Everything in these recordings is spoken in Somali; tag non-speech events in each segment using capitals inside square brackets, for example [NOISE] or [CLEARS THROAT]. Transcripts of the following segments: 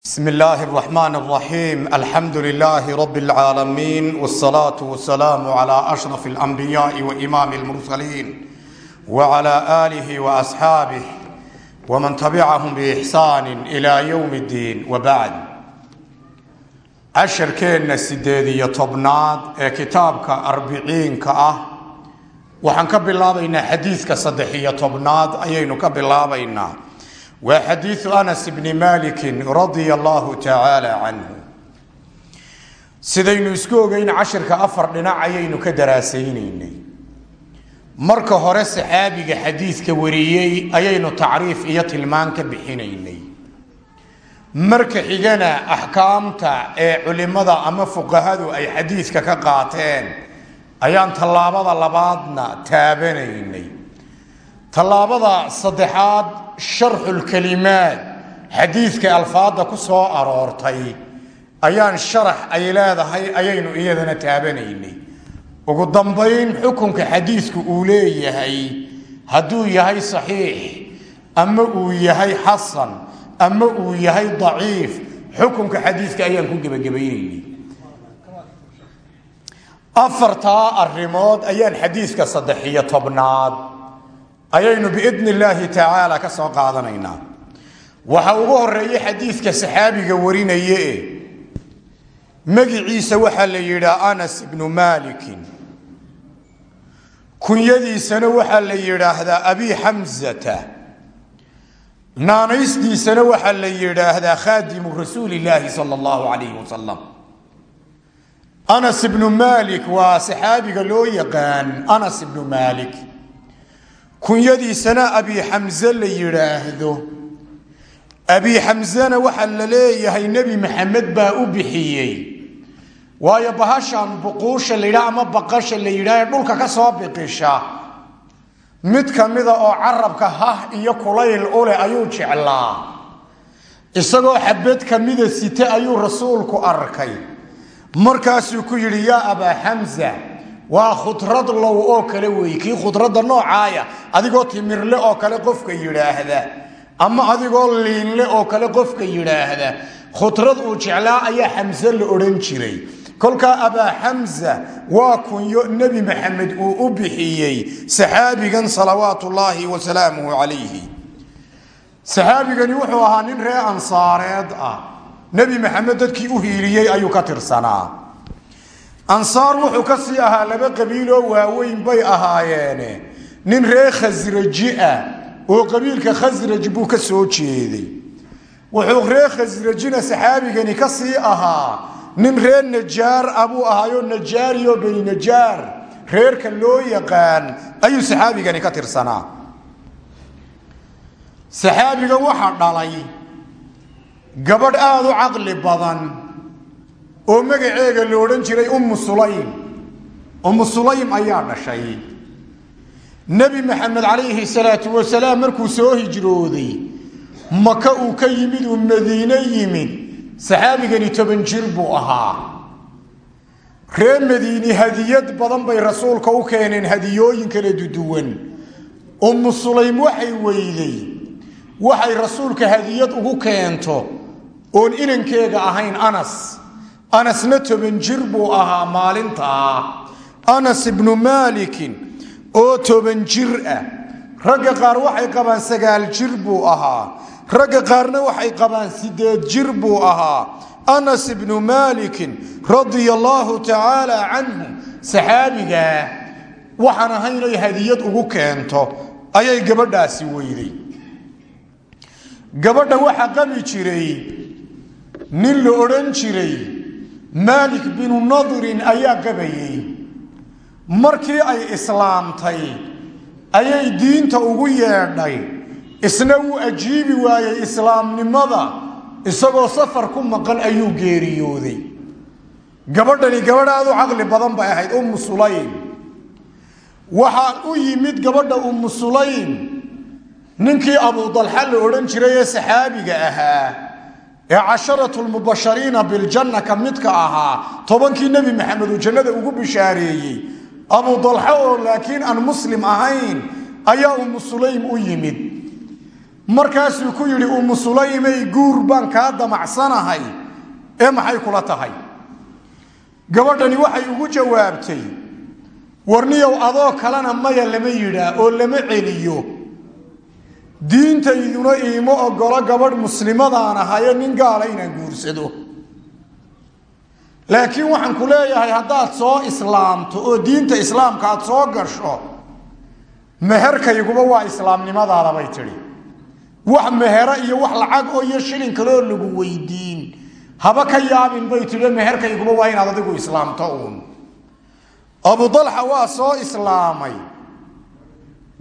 بسم الله الرحمن الرحيم الحمد لله رب العالمين والصلاة والسلام على أشرف الأنبياء وإمام المرسلين وعلى آله وأصحابه ومن تبعهم بإحسان إلى يوم الدين وبعد casharkeenna sideed iyo tobnaad ee kitaabka arbiciinka ah waxaan ka bilaabaynaa xadiidka saddex iyo tobnaad ayaynu ka bilaabaynaa waa xadiidu anas bni malikin radia allahu tacaala canhu sidaynu isku ogeyn cashirka afar dhinac ayaynu ka daraasaynaynay marka hore saxaabiga xadiidka wariyey ayaynu tacriif iyo tilmaan ka bixinaynay. Marka xigana axkaamta ee culimada ama fuqahadu ay xadiidka ka qaateen ayaan tallaabada labaadna taabanaynay tallaabada saddexaad sharxulkalimaad xadiidka alfaada ku soo aroortay. Ayaan sharax ay leedahay ayaynu iyadana taabanaynay. Ugu dambayn xukunka xadiidku uu leeyahay hadduu yahay saxiix ama uu yahay xasan ama uu yahay daciif xukunka xadiidka ayaan ku gebagabaynaynay. Afartaa arrimood ayaan xadiidka saddex iyo tobnaad ayaynu biidni illaahi tacaala ka soo qaadanaynaa. Waxa ugu horreeya xadiidka saxaabiga warinaye magiciisa waxaa la yidhaa anas ibnu malikin kunyadiisana waxaa la yidhaahdaa abi xamzata naanaystiisana waxaa la yidhaahdaa khaadimu rasuuli illaahi sala allahu calayhi wasalam anas ibnu malik waa saxaabiga loo yaqaan anas ibnu malik kunyadiisana abi xamze la yidhaahdo. Abi xamzena waxaa la leeyahay nebi maxamed baa u bixiyey. Waayo bahashan buquusha la yidhaha ama baqasha la yidhaah ee dhulka ka soo biqisha mid kamida oo carabka hah iyo kulayl u leh ayuu jeclaa. Isagoo xabad kamida site ayuu rasuulku arkay. Markaasuu ku yidhi yaa abaa xamza waa khudrad low oo kale wey kii khudradda noocaaya adigoo timirle oo kale qofka yidhaahda. Ama adigoo liinle oo kale qofka yidhaahda. Khudrad uu jeclaa ayaa xamse la odhan jiray. Kolkaa abaa xamza waa kunyo nebi maxamed uu u bixiyey saxaabigan salawaatu ullaahi wasalaamuhu calayhi. Saxaabigani wuxuu ahaa nin ree ansaareed ah. Nebi maxamed dadkii u hiiliyey ayuu ka tirsanaa ansaar wuxuu ka sii ahaa laba qabiiloo waaweyn bay ahaayeene. Nin ree khasraji ah oo qabiilka khasraj buu ka soo jeeday. Wuxuu ree khasrajina saxaabigani ka sii ahaa nin reer najaar ah buu ahaayoo najaariyo beni najaar reerka loo yaqaan ayuu saxaabigani ka tirsanaa. Saxaabiga waxaa dhalay gabadh aada u caqli badan oo magaceega la odhan jiray ummu sulaym. Ummu sulaym ayaa dhashay. Nebi maxamed calayhi salaatu wasalaam markuu soo hijrooday maka uu ka yimid uu madiine yimid. Saxaabigani toban jir buu ahaa. Ree madiini hadiyad badan bay rasuulka u keeneen hadiyooyin kala duduwan ummu sulaym waxay weyday waxay rasuulka hadiyad ugu keento. Oon inankeega ahayn anas anasna toban jir buu ahaa maalintaa anas ibnu maalikin oo toban jir ah. Ragga qaar waxay qabaan sagaal jir buu ahaa. Ragga qaarna waxay qabaan sideed jir buu ahaa. Anas ibnu maalikin radia allaahu tacaala canhu saxaabigaa waxaan ahay inay hadiyad ugu keento. Ayay gabadhaasi weyday. Gabadha waxaa qabi jiray nin la odhan jiray maalik binu nadirin ayaa qabayey markii ay islaamtay ayay diinta ugu yeedhay. Isna wuu ajiibi waayey islaamnimada isagoo safar ku maqan ayuu geeriyooday. Gabadhani gabadh aada u caqli badan bay ahayd ummu sulaym. Waxaa u yimid gabadha ummu sulaym ninkii abudalxa la odhan jiray ee saxaabiga ahaa ee casharatu lmubashariina biljanna ka midka ahaa tobankii nebi maxamed uu jannada ugu bishaareeyey. Abudalxa oo laakiin aan muslim ahayn ayaa ummu sulaym u yimid. Markaasuu ku yidhi umu sulaymay guur baan kaa damacsanahay. Ee maxay kula tahay? Gabadhani waxay ugu jawaabtay warniyow adoo kalena maya lama yidhaa oo lama celiyo diintayduna iima ogolo gabadh muslimadaan ahayo nin gaala inaan guursado. Laakiin waxaan ku leeyahay haddaad soo islaamto oo diinta islaamka aad soo gasho meherkayguba waa islaamnimadaada bay tidhi. Wax mehero iyo wax lacag oo iyo shilin kaleoo lagu weydiin. Haba ka yaabin bay tidhi meherkayguba waa inaad adigu islaamto uun. Abu dalxa waa soo islaamay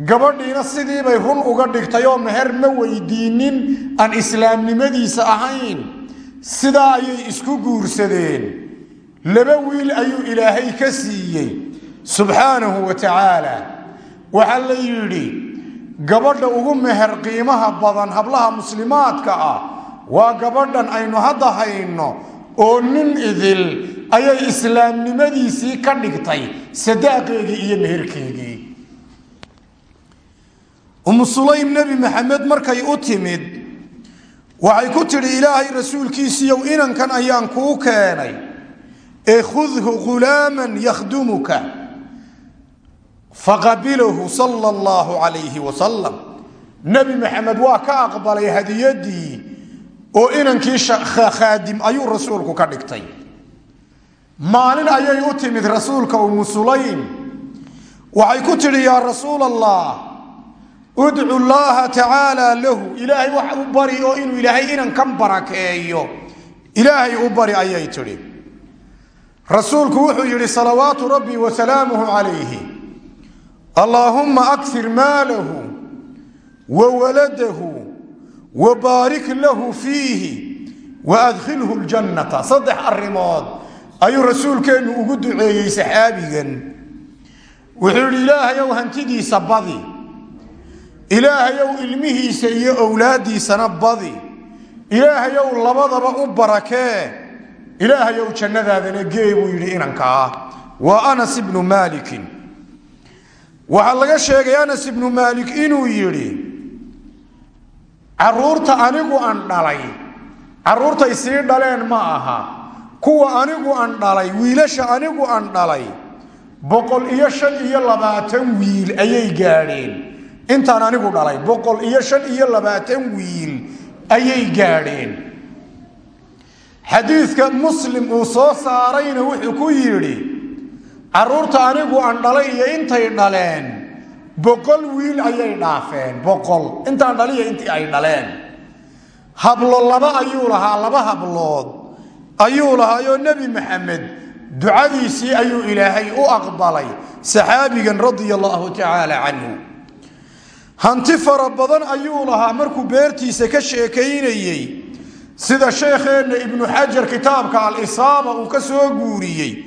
gabadhiina sidiibay run uga dhigtay oo meher ma weydiinin aan islaamnimadiisa ahayn. Sidaa ayay isku guursadeen. Laba wiil ayuu ilaahay ka siiyey subxaanahu wa tacaala. Waxaa la yidhi gabadha ugu meher qiimaha badan hablaha muslimaadka ah waa gabadhan aynu hadda hayno oo nin idil ayay islaamnimadiisii ka dhigtay sadaaqeegii iyo meherkeegii umu sulaym nebi maxamed markay u timid waxay ku tidhi ilaahay rasuulkiisiiyow inankan ayaan kuu keenay. Ee khudhu ghulaaman yakhdumuka. Faqabilahu sala allahu calayhi wasalam nebi maxamed waa ka aqbalay hadiyadii oo inankii khaadim ayuu rasuulku ka dhigtay. Maalin ayay u timid rasuulka umu sulaym. Waxay ku tidhi yaa rasuul allah udcu llaaha tacaala lahu. Ilaahay wax u bari oo inuu ilaahay inankan barakeeyo. Ilaahay u bari ayay tidhi. Rasuulku wuxuu yidhi salawaatu rabbi wa salaamuhu calayhi. Allaahumma akir maalahu wa waladahu wa baarik lahu fiihi wa adkhilhu ljannata. Saddex arrimood ayuu rasuulkeennu ugu duceeyey saxaabigan. Wuxuu yidhi ilaahayow hantidiisa badi ilaahayow ilmihiisa iyo owlaaddiisana badi. Ilaahayow labadaba u barakee ilaahayow jannadaadana gee buu yidhi inankaa. Waa anas ibnu maalikin. Waxaa laga sheegay anas ibnu maalik inuu yidhi carruurta anigu aan dhalay caruurtay sii dhaleen ma aha. Kuwa anigu aan dhalay wiilasha anigu aan dhalay boqol iyo shan iyo labaatan wiil ayay gaadheen intaan anigu dhalay boqol iyo shan iyo labaatan wiil ayay gaadheen. Xadiidka muslim uu soo saarayna wuxuu ku yidhi carruurta anigu aan dhalay iyo intay dhaleen boqol wiil ayay dhaafeen boqol. Intaan dhaliyo intii ay dhaleen. Hablo laba ayuu lahaa laba hablood ayuu lahaayoo nebi maxamed. Ducadiisii ayuu ilaahay u aqbalay saxaabigan radia allaahu tacaala canhu hanti fara badan ayuu lahaa markuu beertiisa ka sheekaynayey. Sida sheekheenna ibnu xajar kitaabka al-isaaba uu ka soo guuriyey.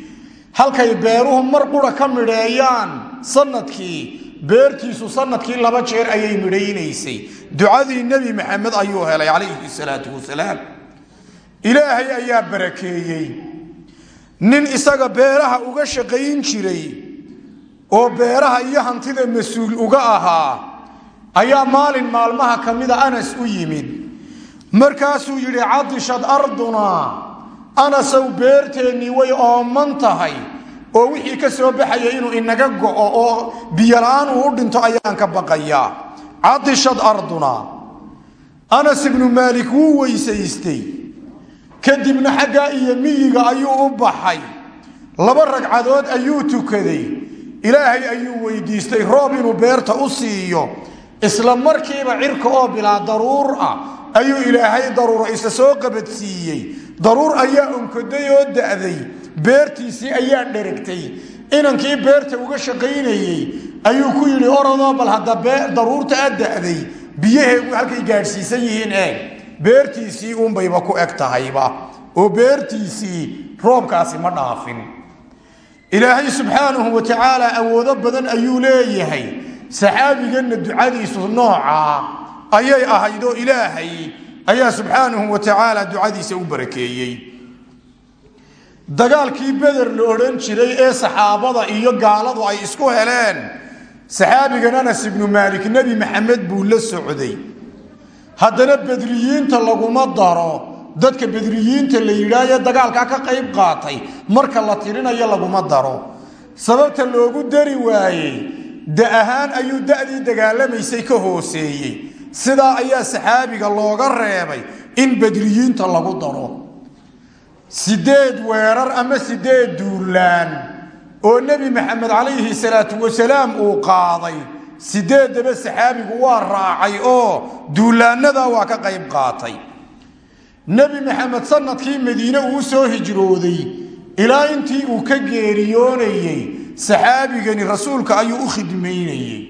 Halkay beeruhu mar qura ka midheeyaan sannadkii beertiisu sannadkii laba jeer ayay midhaynaysay. Ducadii nebi maxamed ayuu helay calayhi salaatu wasalaam. Ilaahay ayaa barakeeyey. Nin isaga beeraha uga shaqayn jiray oo beeraha iyo hantida mas'uul uga ahaa ayaa maalin maalmaha ka mida anas u yimid. Markaasuu yidhi cadishad ardunaa anasow beerteennii way ooman tahay oo wixii ka soo baxaya inuu inaga go'o oo biyola-aan uu u dhinto ayaan ka baqayaa cadishad ardunaa anas ibnu maalik wuu weysaystay. Kadibna xaggaa iyo miyiga ayuu u baxay. Laba ragcadood ayuu tukaday. Ilaahay ayuu weydiistay roob inuu beerta u siiyo isla markiiba cirka oo bilaa daruur ah ayuu ilaahay daruuro isa soo qabadsiiyey. Daruur ayaa onkoday oo da'day. Beertiisii ayaa dheragtay. Inankii beerta uga shaqaynayey ayuu ku yidhi orodoo bal hadda daruurta a da'day biyaheegu halkay gaadhsiisan yihiin eeg. Beertiisii uunbayba ku eg tahayba. Oo beertiisii roobkaasi ma dhaafin. Ilaahay subxaanahu wa tacaala awoodo badan ayuu leeyahay saxaabiganna ducadiisu noocaa ayay ahayd oo ilaahay ayaa subxaanahu wa tacaala ducadiisa u barakeeyey. Dagaalkii beder la odhan jiray ee saxaabada iyo gaaladu ay isku heleen saxaabigan anas ibnu maalik nebi maxamed buu la socday. Haddana bedriyiinta laguma daro dadka bedriyiinta la yidhaahye dagaalkaa ka qayb qaatay marka la tirinayo laguma daro. Sababta loogu dari waayey da ahaan ayuu da'dii dagaalamaysay ka hooseeyey. Sidaa ayaa saxaabiga looga reebay in bedriyiinta lagu daro. Sideed weerar ama sideed duulaan oo nebi maxamed calayhi salaatu wasalaam uu qaaday sideedaba saxaabigu waa raacay oo duulaanada waa ka qayb qaatay. Nebi maxamed sannadkii madiine uu soo hijrooday ilaa intii uu ka geeriyoonayey saxaabigani rasuulka ayuu u khidmaynayey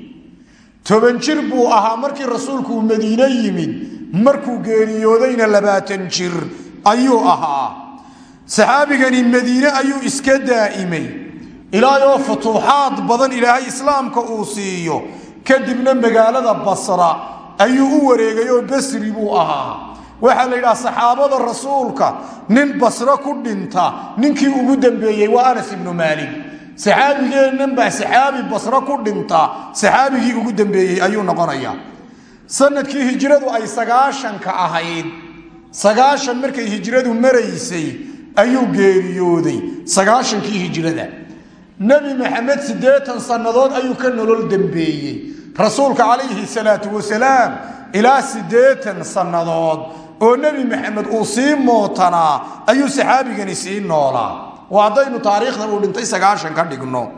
toban jir buu ahaa markii rasuulku uu madiine yimid markuu geeriyoodayna labaatan jir ayuu ahaa. Saxaabigani madiine ayuu iska daa'imay. Ilaayoo futuuxaad badan ilaahay islaamka uu siiyo kadibna magaalada basra ayuu u wareegay oo basri buu ahaa. Waxaa la yidhaha saxaabada rasuulka nin basro ku dhinta ninkii ugu dambeeyey waa anas ibnu maalik saxaabigeennan baa saxaabi basro ku dhinta saxaabigii ugu dambeeyey ayuu noqonayaa sannadkii hijradu ay sagaashanka ahayd sagaashan markay hijradu maraysay ayuu geeriyooday sagaashankii hijrada. Nebi maxamed siddeetan sannadood ayuu ka nolol dembeeyey rasuulka calayhi salaatu wasalaam ilaa siddeetan sannadood oo nebi maxamed uu sii mootanaa ayuu saxaabigani sii noolaa waa haddaynu taariikhda uu dhintay sagaashan ka dhigno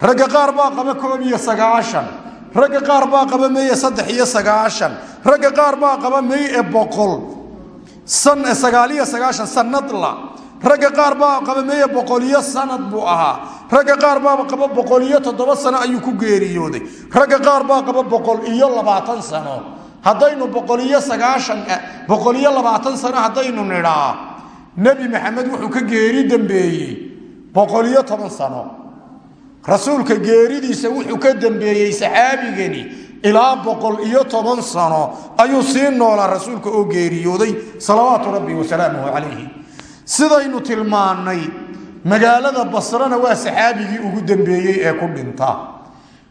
ragga qaar baa qaba koob iyo sagaashan ragga qaar baa qaba meye saddex iyo sagaashan ragga qaar baa qaba meye boqol sagaaliyo sagaashan sanadla ragga qaar baa qaba meye boqoliyo sanad buu ahaa ragga qaar baaba qaba boqol iyo toddoba sano ayuu ku geeriyooday ragga qaar baa qaba boqol iyo labaatan sano haddaynu boqol iyo sagaashan boqol iyo labaatan sano haddaynu nidhaa nebi maxamed wuxuu ka geeri dambeeyey boqol iyo toban sano. Rasuulka geeridiisa wuxuu ka dambeeyey saxaabigani ilaa boqol iyo toban sano. Ayuu sii noolaa rasuulka oo geeriyooday salawaatu rabbi wasalaamuhu calayhi. Sidaynu tilmaannay magaalada basrana waa saxaabigii ugu dambeeyey ee ku dhinta.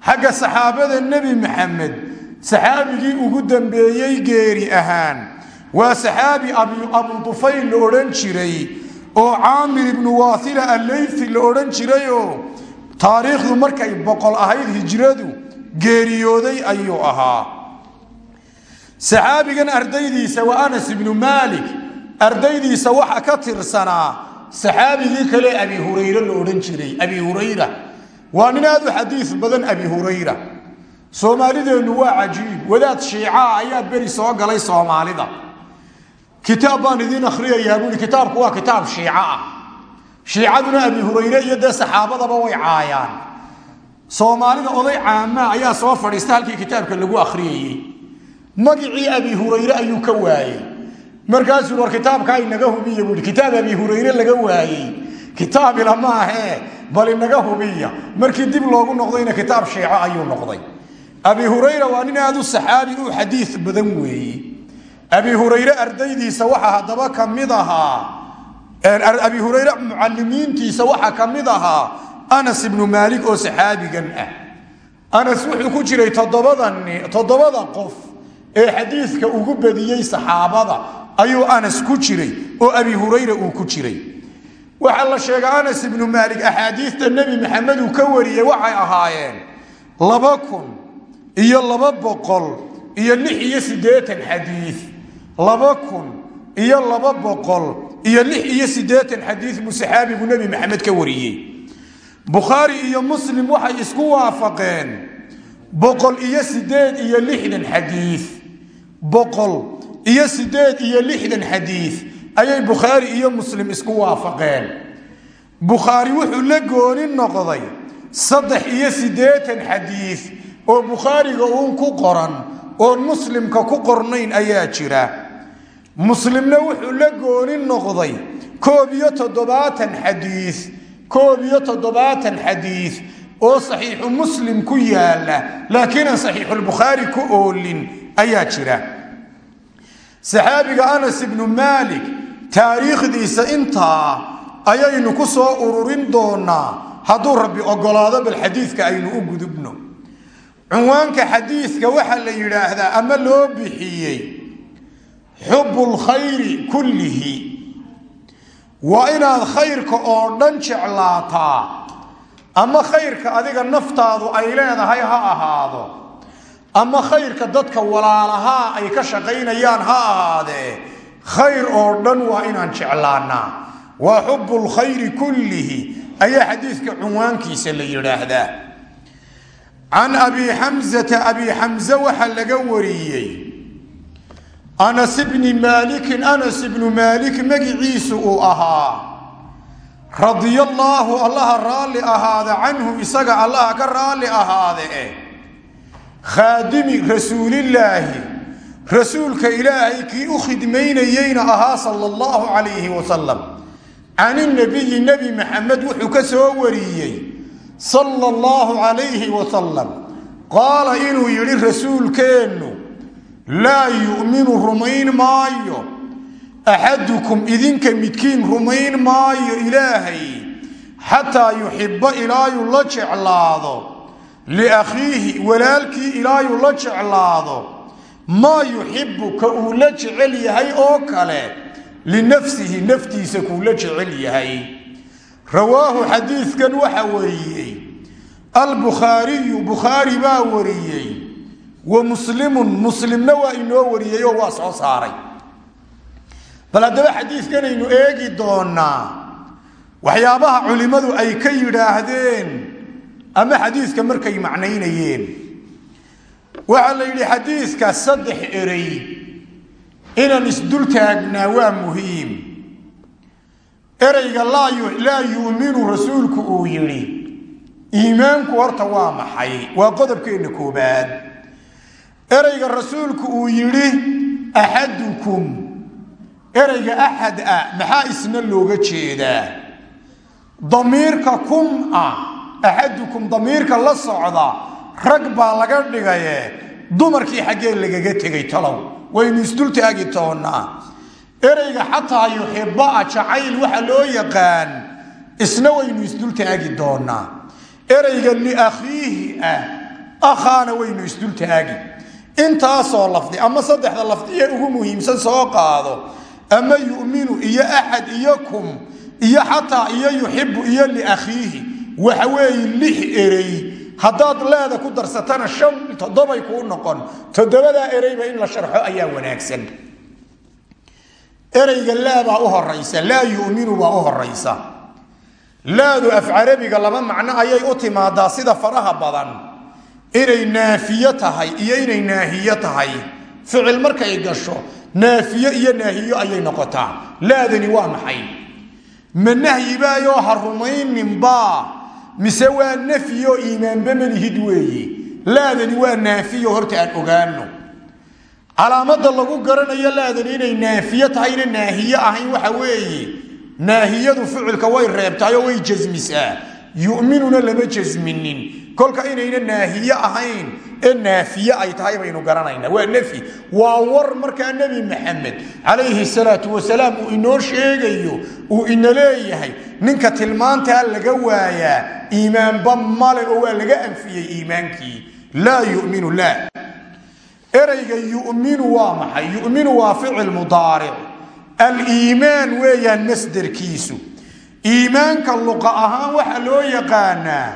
Xagga saxaabada nebi maxamed saxaabigii ugu dambeeyey geeri ahaan waa saxaabi abu dufayl la odhan jiray oo caamir ibnu waaila alleyfi la odhan jirayoo taariikhdu markay boqol ahayd hijradu geeriyooday ayuu ahaa. Saxaabigan ardaydiisa waa anas ibnu maalik ardaydiisa waxa ka tirsanaa saxaabigii kale abi hurayre la odhan jiray. Abi hurayra waa nin aad u xadiis badan abi hurayra. Soomaalideennu waa cajiib wadaad shiicaa ayaa beri soo galay soomaalida kitaab baan idiin akhriyayaa buui kitaabku waa kitaab shiico ah. Shiicaduna abi hurayre iyo dee saxaabadaba way caayaan. Soomaalida oday caamaa ayaa soo fadhiista halkii kitaabka lagu akhriyayey. Magicii abi hurayre ayuu ka waayey. Markaasuu war kitaabkaa inaga hubiya buui kitaab abi hurayre laga waayey. Kitaab ila maahee bal inaga hubiya. Markii dib loogu noqdayna kitaab shiico ayuu noqday. Abi hurayra waa nin aad u saxaabi u xadiis badan weeye abi hurayre ardaydiisa waxaa haddaba ka mid ahaa abi hurayre mucalimiintiisa waxaa ka ahaa anas ibnu maalik oo saxaabigan ah. Anas wuxuu ku jiray toddobada qof ee xadiidka ugu badiyey saxaabada ayuu anas ku jiray oo abi hurayra uu ku jiray. Waxaa la sheega anas ibnu maalik axaadiista nebi maxamed uu ka wariyey waxay ahaayeen laba kun iyo laba boqol iyo lix iyo siddeetan xadiid laba kun iyo laba boqol iyo lix iyo siddeetan xadiid buu saxaabigu nebi maxamed ka wariyey. Bukhaari iyo muslim waxay isku waafaqeen boqol iyo siddeed iyo lixdan xadiid boqol iyo siddeed iyo lixdan xadiid ayay bukhaari iyo muslim isku waafaqeen. Bukhaari wuxuu la gooni noqday saddex iyo siddeetan xadiid oo bukhaariga uun ku qoran oon muslimka ku qornayn ayaa jira muslimna wuxuu la gooni noqday koob iyo toddobaatan xadiid koob iyo toddobaatan xadiid oo saxiixu muslim ku yaalla laakiin aan saxiixulbukhaari ku oolin ayaa jira. Saxaabiga anas ibnu maalik taariikhdiisa intaa ayaynu ku soo ururin doonaa hadduu rabbi ogolaado bal xadiidka aynu u gudubno. Cunwaanka xadiidka waxaa la yidhaahdaa ama loo bixiyey xubu lkhayri kullihi. Waa inaad khayrka oo dhan jeclaataa. Ama khayrka adiga naftaadu ay leedahay ha ahaado. Ama khayrka dadka walaalahaa ay ka shaqaynayaan ha ahaadee khayr oo dhan waa inaan jeclaanaa. Waa xubu lkhayri kullihi. Ayaa xadiidka cunwaankiisa la yidhaahdaa. Can abi xamzata abi xamze waxaa laga wariyey anas bni maalikin anas ibnu maalik magiciisu uu ahaa. Radia allaahu allaha raalli ahaada canhu isaga allaha ka raalli ahaade khaadimi rasuulillaahi. Rasuulka ilaahay kii u khidmaynayeyna ahaa sala allahu calayhi wasalam can inabiyi nebi maxamed wuxuu ka soo wariyey. Sala allahu calayhi wasalam qaala inuu yidhi rasuulkeennu laa yu'minu rumayn maayo. Axadukum idinka midkiin rumayn maayo ilaahay xataa yuxiba ilaayuu la jeclaado. Liakhiihi walaalkii ilaayuu la jeclaado. Maa yuxibu ka uu la jecel yahay oo kale. Linafsihi naftiisa kuu la jecel yahay. Rawaahu xadiidkan waxa wariyey albukhaariyu bukhaari baa wariyey wa muslimun muslimna waa inoo wariyey oo waa soo saaray. Bal haddaba xadiidkanaynu eegi doonaa waxyaabaha culimmadu ay ka yidhaahdeen ama xadiidka markay macnaynayeen. Waxaa la yidhi xadiidka saddex erey inaan isdul taagnaa waa muhiim. Ereyga laa yu'minu rasuulku uu yidhi. Iimaanku horta waa maxay? Waa qodobkeenna koobaad ereyga rasuulku uu yidhi axadukum. Ereyga axad ah maxaa isna looga jeedaa? Damiirka kum ah axadukum damiirka la socda rag baa laga dhigaye dumarkii xaggee lagaga tegay talow. Waynu isdul taagi toonnaa ereyga xataa yuxibaa jacayl waxa loo yaqaan isna waynu isdul taagi doonaa ereyga liakhiihi ah akhaana waynu isdul taagi intaasoo lafdi ama saddexda lafdiye ugu muhiimsan soo qaado ama yuminu iyo axad iyo kum iyo xataa iyo yuxibu iyo liakhiihi waxa weeye lix erey haddaad leeda ku darsatana shan toddobay kuu noqon toddobadaa ereyba in la sharxo ayaa wanaagsan. Ereyga laabaa u horaysa laa yuminu baa u horaysa laadu af carabiga laba macno ayay u timaadaa sida faraha badan inay naafiyo tahay iyo inay naahiyo tahay. Ficil markay gasho naafiye iyo naahiyo ayay noqotaa. Laadani waa maxay? Ma nahyibaayoo ha rumayninbaa mise waa nafyo iimaanba malihid weeye laadani waa naafiyo horta aan ogaano calaamada lagu garanayo laadani inay naafiyo tahayna naahiye ahayn waxa weeye naahiyadu ficilka way reebtaayoo way jasmisaa yuminuna lama jasminin kolka inayna naahiye ahayn ee naafiye ay tahay baynu garanaynaa. Waa nafyi waa war markaa nebi maxamed calayhi salaatu wasalaam uu inoo sheegayo uu ina leeyahay ninka tilmaantaa laga waayaa iimaanba male oo waa laga anfiyey iimaankii. Laa yuminu la ereyga yuminu waa maxay? Yuminu waa ficil mudaaric. Aliimaan weeyaan masderkiisu. Iimaanka luqa ahaan waxaa loo yaqaanaa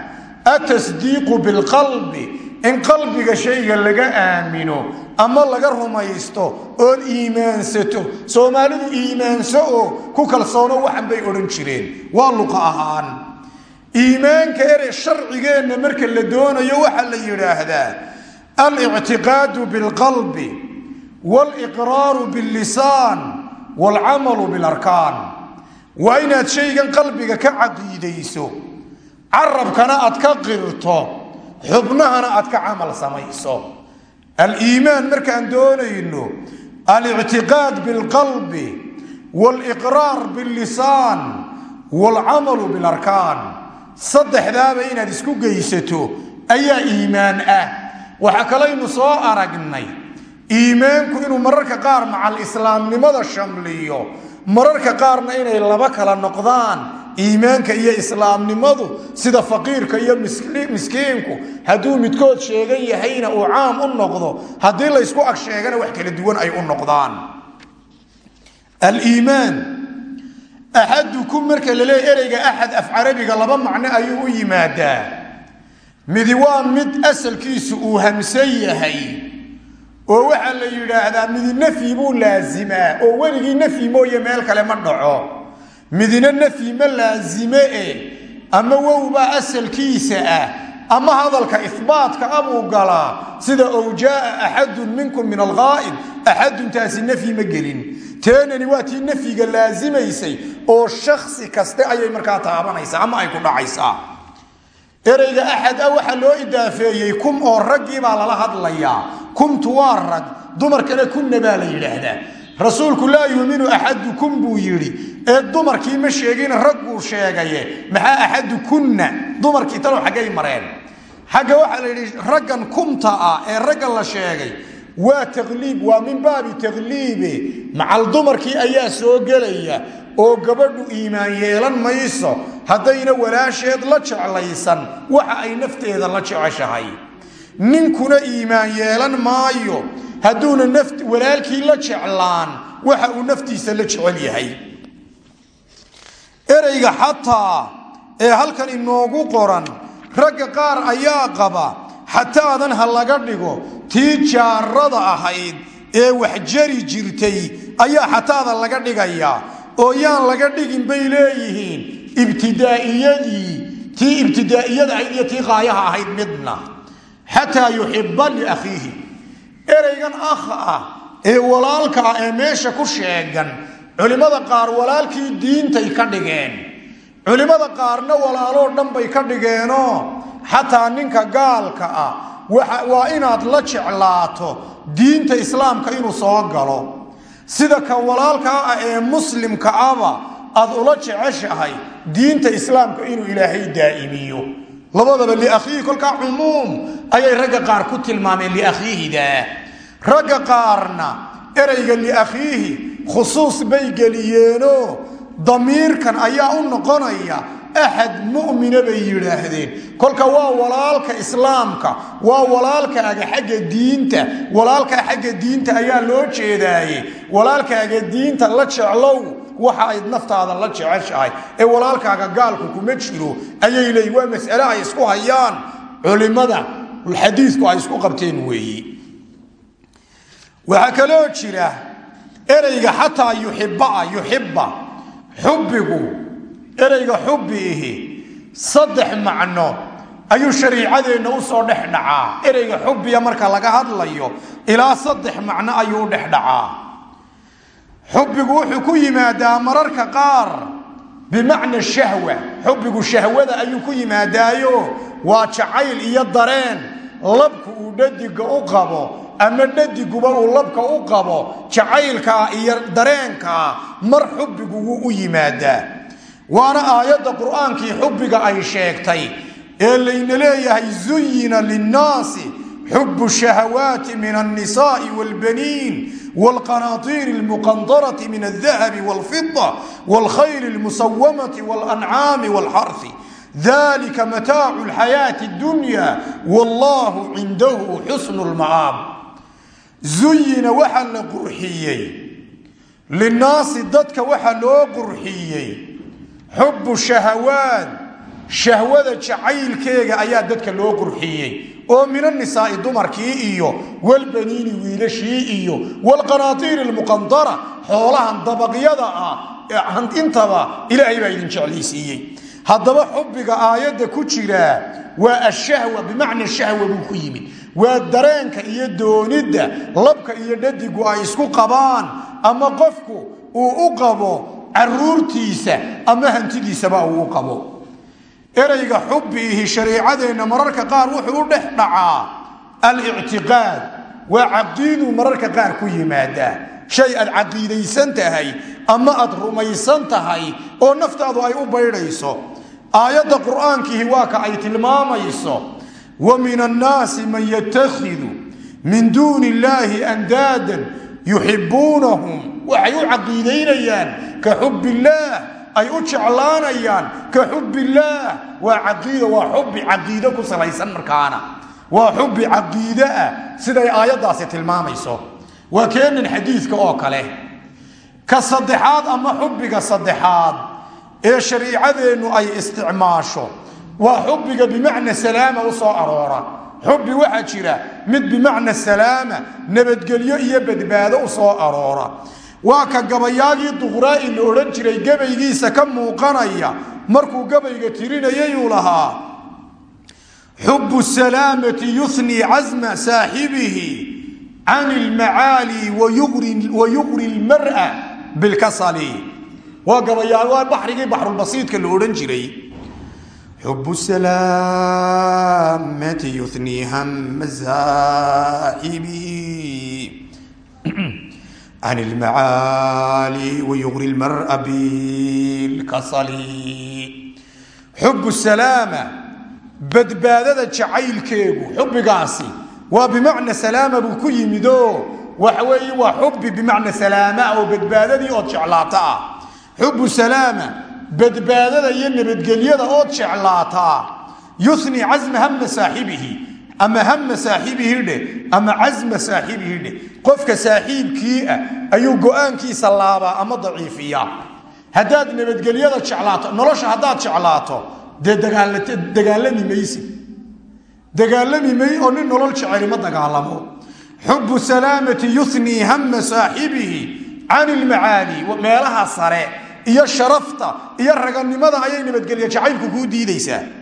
atasdiiqu bilqalbi in qalbiga shayga laga aamino ama laga rumaysto ood iimaansato. Soomaalidu iimaanso oo ku kalsoono waxan bay odhan jireen. Waa luqa ahaan. Iimaanka ere sharcigeenna marka la doonayo waxaa la yidhaahdaa alictiqaadu bilqalbi waliqraaru billisaan waalcamalu bilarkaan. Waa inaad shaygan qalbiga ka caqiidayso carabkana aad ka qirto xubnahana aad ka camal samayso. Aliimaan markaan doonayno alictiqaad bilqalbi waliqraar billisaan waalcamalu bilarkaan. Saddexdaaba inaad isku geysato ayaa iimaan ah. Waxaa kalaynu soo aragnay iimaanku inuu mararka qaar macal islaamnimada shamliyo mararka qaarna inay laba kala noqdaan iimaanka iyo islaamnimadu sida faqiirka iyo miskiinku hadduu midkood sheegan yahayna uu caam u noqdo haddii laysku ag sheegana wax kala duwan ay u noqdaan. Aliimaan. Axadukum marka la leeya ereyga axad af carabiga laba macno ayuu u yimaadaa. Midi waa mid asalkiisu uu hamsan yahay oo waxaa la yidhaahdaa midi nafyi buu laasimaa oo weligii nafyi mooye meel kale ma dhaco midina nafyi ma laasime e ama wowbaa asalkiisa ah ama hadalka ibaatka abuu galaa sida ow jaaa axadun minkum min alghaa'ib axaduntaasi nafyi ma gelin. Teenani waa tii nafyiga laasimaysay oo shaksi kaste ayay markaa taabanaysaa ama ay ku dhacaysaa. Ereyga axad ah waxaa loo idaafeeyey kum oo raggiibaa lala hadlayaa. Kumtu waa rag dumarkana kunna baa la yidhaahdaa rasuulku laa yuuminu axadukum buu yidhi. Ee dumarkii ma sheegin ragguu sheegaye. Maxaa axadu kunna dumarkii talow xaggay mareen. Xagga waxaa la yidhi raggan kumta ah ee raggan la sheegay. Waa takliib waa min baabi takliibe macal dumarkii ayaa soo gelaya oo gabadhu iimaan yeelan mayso. Haddayna walaasheed la jeclaysan. Waxa ay nafteeda la jeceshahay. Ninkuna iimaan yeelan maayo hadduuna walaalkii la jeclaan waxa uu naftiisa la jecel yahay. Ereyga xataa ee halkan inoogu qoran ragga qaar ayaa qaba xataadan ha laga dhigo tii jaarada ahayd ee wax jari jirtay ayaa xataada laga dhigayaa oo yaan laga dhigin bay leeyihiin ibtidaa'iyadii tii ibtidaa'iyada ahayd tii qaayaha ahayd midna. Xataa yuxiba liakhiihi ereygan akha ah ee walaalka ah ee meesha ku sheegan culimmada qaar walaalkii diintay ka dhigeen. Culimmada qaarna walaaloo dhan bay ka dhigeenoo xataa ninka gaalka ah. Waa inaad la jeclaato diinta islaamka inuu soo galo. Sida ka walaalkaa ah ee muslimka aba aad ula jeceshahay diinta islaamka inuu ilaahay daa'imiyo labadaba liakhiihi kolkaa cumuum ayay ragga qaar ku tilmaameen liakhiihida. Ragga qaarna ereyga liakhiihi khusuus bay geliyeenoo damiirkan ayaa u noqonaya axad mu'mina bay yidhaahdeen. Kolka waa walaalka islaamka waa walaalkaaga xagga diinta walaalkaa xagga diinta ayaa loo jeedaaye. Walaalkaaga diinta la jeclow waxa ayd naftaada la jeceshahay ee walaalkaaga gaalku kuma jiro ayay leeyiin waa mas'ale ay isku hayaan. Culimmada xadiidku ay isku qabteen weeye waxaa kaloo jira ereyga xataa yuxibaa yuxibba xubbigu ereyga xubbi ihi saddex macno ayuu shariicadeenna u soo dhex dhacaa. Ereyga xubbiya marka laga hadlayo ilaa saddex macno ayuu u dhex dhacaa xubbigu wuxuu ku yimaadaa mararka qaar bimacna shahwa. Xubbigu shahwada ayuu ku yimaadaayo. Waa jacayl iyo dareen. Labku uu dhadiga u qabo ama dhadiguba uu labka u qabo jacaylkaa iyo dareenkaa mar xubbigu wuu u yimaadaa. Waana aayadda qur'aankii xubbiga ay sheegtay ee layna leeyahay zuyina linnaasi xubu shahawaati min alnisaai wاlbaniin wاlqanaatiir اlmuqandarati min aldahabi wاlfida wاlkhayl اlmusawamati wاlancaami wاlxarfi dalika mataacu اlxayaati اdunya wallahu cindahu xusnu اlma'aab zuyina waxaa la qurxiyey linnaasi dadka waxaa loo qurxiyey xubu shahawaad shahwada jacaylkeega ayaa dadka loo qurxiyey oo min annisaa'i dumarkii iyo walbaniini wiilashii iyo walqanaatiiri almuqandara xoolahan dabaqyada ah intaba ilaahay baa idin jeclaysiiyey haddaba xubbiga aayadda ku jiraa waa ashahwa bimacna shahwa buu ku yimid. Waa dareenka iyo doonidda labka iyo dhadigu ay isku qabaan ama qofku uu u qabo caruurtiisa ama hantidiisaba uu u qabo ereyga xubbiihi shariicadeenna mararka qaar wuxuu u dhex dhacaa alictiqaad. Waa caqiiduu mararka qaar ku yimaadaa. Shay aad caqiidaysan tahay ama aad rumaysan tahay oo naftaadu ay u baydhayso aayadda qur'aankiihi waa ka ay tilmaamayso wa min annaasi man yatakhidu min duuni illaahi andaadan yuxibbuunahum waxay u caqiidaynayaan ka xub illaah ay u jeclaanayaan ka xub illaah waa caqiida waa xubbi caqiide ku salaysan markaana. Waa xubbi caqiide ah siday aayaddaasi tilmaamayso. Waa keenan xadiidka oo kale. Ka saddexaad ama xubbiga saddexaad ee shariicadeennu ay isticmaasho. Waa xubbiga bimacna salaama u soo aroora. Xubbi waxaa jira mid bimacna salaama nabadgelyo iyo badbaado u soo aroora waa ka gabayaagii duqraa'i la odhan jiray gabaygiisa ka muuqanaya. Markuu gabayga tirinayayuu lahaa. Xubu salaamati yusnii casma saaxibihi can ilmacaali wayugri lmara bilkasali waa gabayaa baxrigii baxrulbasiidka la odhan jiray. Xub salaamati yunii hama saaxibihi [CLEARS THROAT] can ilmacaali wayugri lmara bilkasali xub salaama badbaadada jacaylkeegu xubbigaasi waa bimacna salaama buu ku yimido waxa weeye waa xubbi bimacna salaama oo badbaadadii ood jeclaata ah xubu salaama badbaadada iyo nabadgelyada ood jeclaataa. Yuni casma hama saaxibihi ama hama saaxibihi dhe ama casma saaxibihi qofka saaxiibkii ah ayuu go'aankiisa laabaa ama daciifiyaa. Haddaad nabadgelyada jeclaato nolosha haddaad jeclaato dee dagaalami maysi. Dagaalami may oo nin nolol jeceli ma dagaalamo. Xubu salaamati yunii hama saaxibihi can ilmacaali meelaha sare iyo sharafta iyo raganimada ayay nabadgelya jacaylku kuu diidaysaa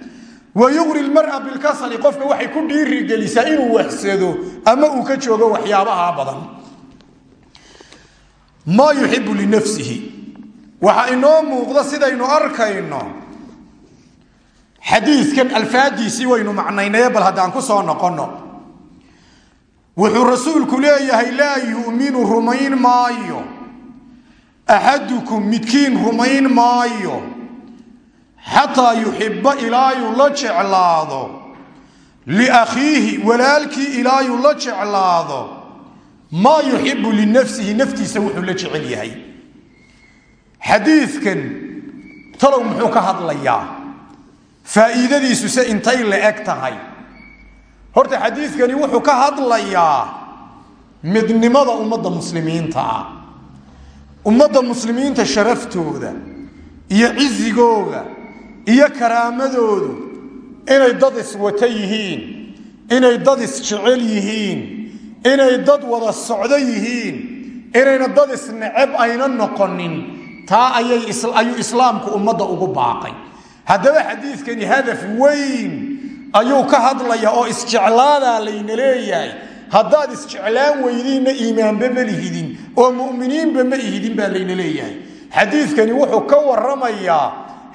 wa yugri lmara bilkasali qofka waxay ku dhiirigelisaa inuu waxsado ama uu ka joogo waxyaabaha badan maa yuxibu linafsihi waxa inoo muuqda sidaynu arkayno xadiikan alfaadiisii waynu macnaynaye bal haddaan ku soo noqonno wuxuu rasuulku leeyahay laa yuminu rumayn maayo axadukum midkiin rumayn maayo xataa yuxiba ilaayuu la jeclaado. Liakhiihi walaalkii ilaayuu la jeclaado. Maa yuxibu linafsihi naftiisa wuxuu la jecel yahay. Xadiidkan talow muxuu ka hadlayaa. Faa'iidadiisuse intay la eg tahay. Horta xadiidkani wuxuu ka hadlayaa midnimada ummadda muslimiinta. Ah ummadda muslimiinta sharaftooda iyo cizigooda iyo karaamadoodu inay dad iswato yihiin inay dad isjecel yihiin inay dad wada socdo yihiin inayna dad isneceb ayna noqonin taa ayuu islaamku ummadda ugu baaqay. Haddaba xadiidkani hadaf weyn ayuu ka hadlaya oo isjeclaadaa layna leeyahay. Haddaad isjeclaan weydiinna iimaanba ma lihidin oo muminiinba ma ihidin baa layna leeyahay. Xadiidkani wuxuu ka waramayaa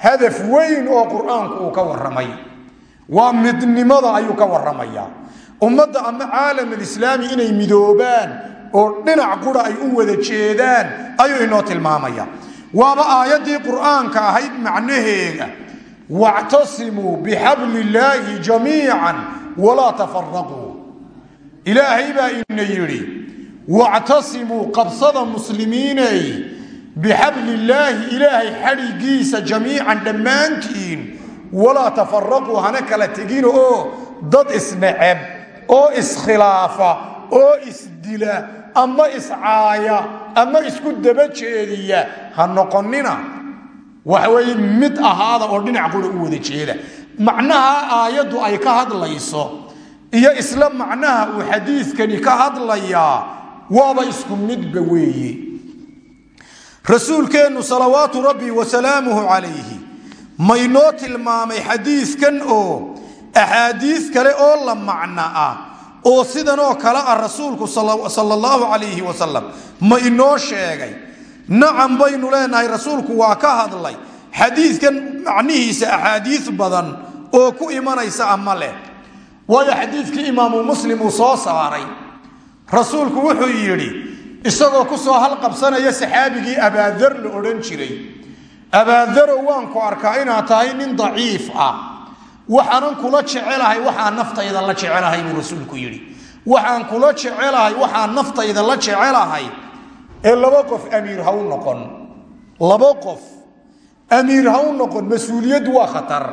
hadaf weyn oo qur'aanku uu ka waramay waa midnimada ayuu ka waramayaa ummadda ama caalam alislaami inay midoobaan oo dhinac qura ay u wada jeedaan ayuu inoo tilmaamaya. Waaba aayaddii qur'aanka ahayd macnaheega wactasimuu bixabli illaahi jamiican walaa tafaraquu ilaahay baa ina yidhi wactasimuu qabsada muslimiiney bixabli illaahi ilaahay xadhigiisa jamiican dhammaantiin. Walaa tafaraquu hana kala tegin oo dad isneceb oo iskhilaafa oo isdila ama iscaaya ama isku daba jeediya ha noqonina waxa weeye mid ahaada oo dhinac qura u wada jeeda. Macnaha aayaddu ay ka hadlayso iyo isla macnaha uu xadiidkani ka hadlayaa waaba isku midba weeye rasuulkeennu salawaatu rabbi wasalaamuhu calayhi. Maynoo tilmaamay xadiidkan oo axaadiis kale oo la macno ah oo sidanoo kale ah rasuulku sala allahu calayhi wasalam ma inoo sheegay nacam baynu leenahay rasuulku waa ka hadlay xadiidkan macnihiisa axaadiis badan oo ku imanaysa ama leh. Waayo xadiidkii imaamu muslim uu soo saaray. Rasuulku wuxuu yidhi isagoo ku soo halqabsanaya saxaabigii abaadar la odhan jiray. Abaadarow waan ku arkaa inaad tahay nin daciif ah. Waxaanan kula jecelahay waxaan naftayda la jecelahay buu rasuulku yidhi. Waxaan kula jecelahay waxaan naftayda la jecelahay. Ee laba qof amiir ha u noqon. Laba qof amiir ha u noqon mas'uuliyaddu waa khatar.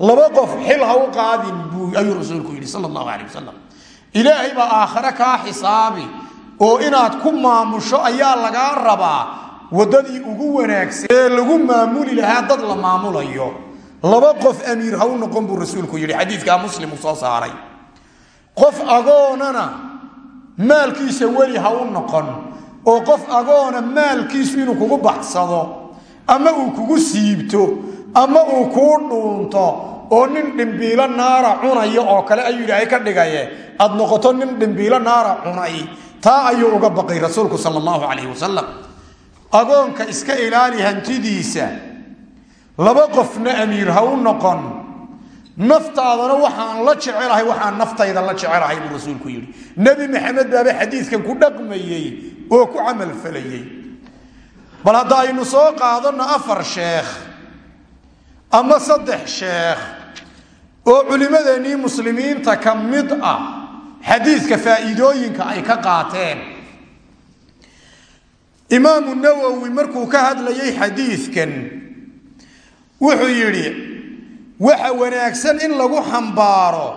Laba qof xil ha u qaadin ayuu rasuulku yidhi sala allahu calayh wasalam ilaahay baa aakhare kaa xisaabi oo inaad ku maamusho ayaa lagaa rabaa waddadii ugu wanaagsan ee lagu maamuli lahaa dad la maamulayo. Laba qof amiir ha u noqon buu rasuulku yidhi xadiidkaa muslim uu soo saaray. Qof agoonana maalkiisa weli ha u noqon oo qof agoona maalkiisu inuu kugu baxsado ama uu kugu siibto ama uu kuu dhuunto oo nin dhimbiilo naara cunaya oo kale ayuu ilaahay ka dhigaye. Aad noqoto nin dhimbiilo naara cunay taa ayuu uga baqay rasuulku sal allahu calayhi wasalam agoonka iska ilaali hantidiisa laba qofna amiir ha noqon. Naftaadana waxaan la jecelahay waxaan naftayda la jecelahay buu rasuulku yidhi. Nebi maxamed baaba xadiidkan ku dhaqmayey oo ku camalfalayey bal hadda aynu soo qaadano afar sheekh ama saddex sheekh oo culimmadeennii muslimiinta ka mid ah xadiidka faa'iidooyinka ay ka qaateen. Imaamu nawowi markuu ka hadlayay xadiidkan wuxuu yidhi waxa wanaagsan in lagu xambaaro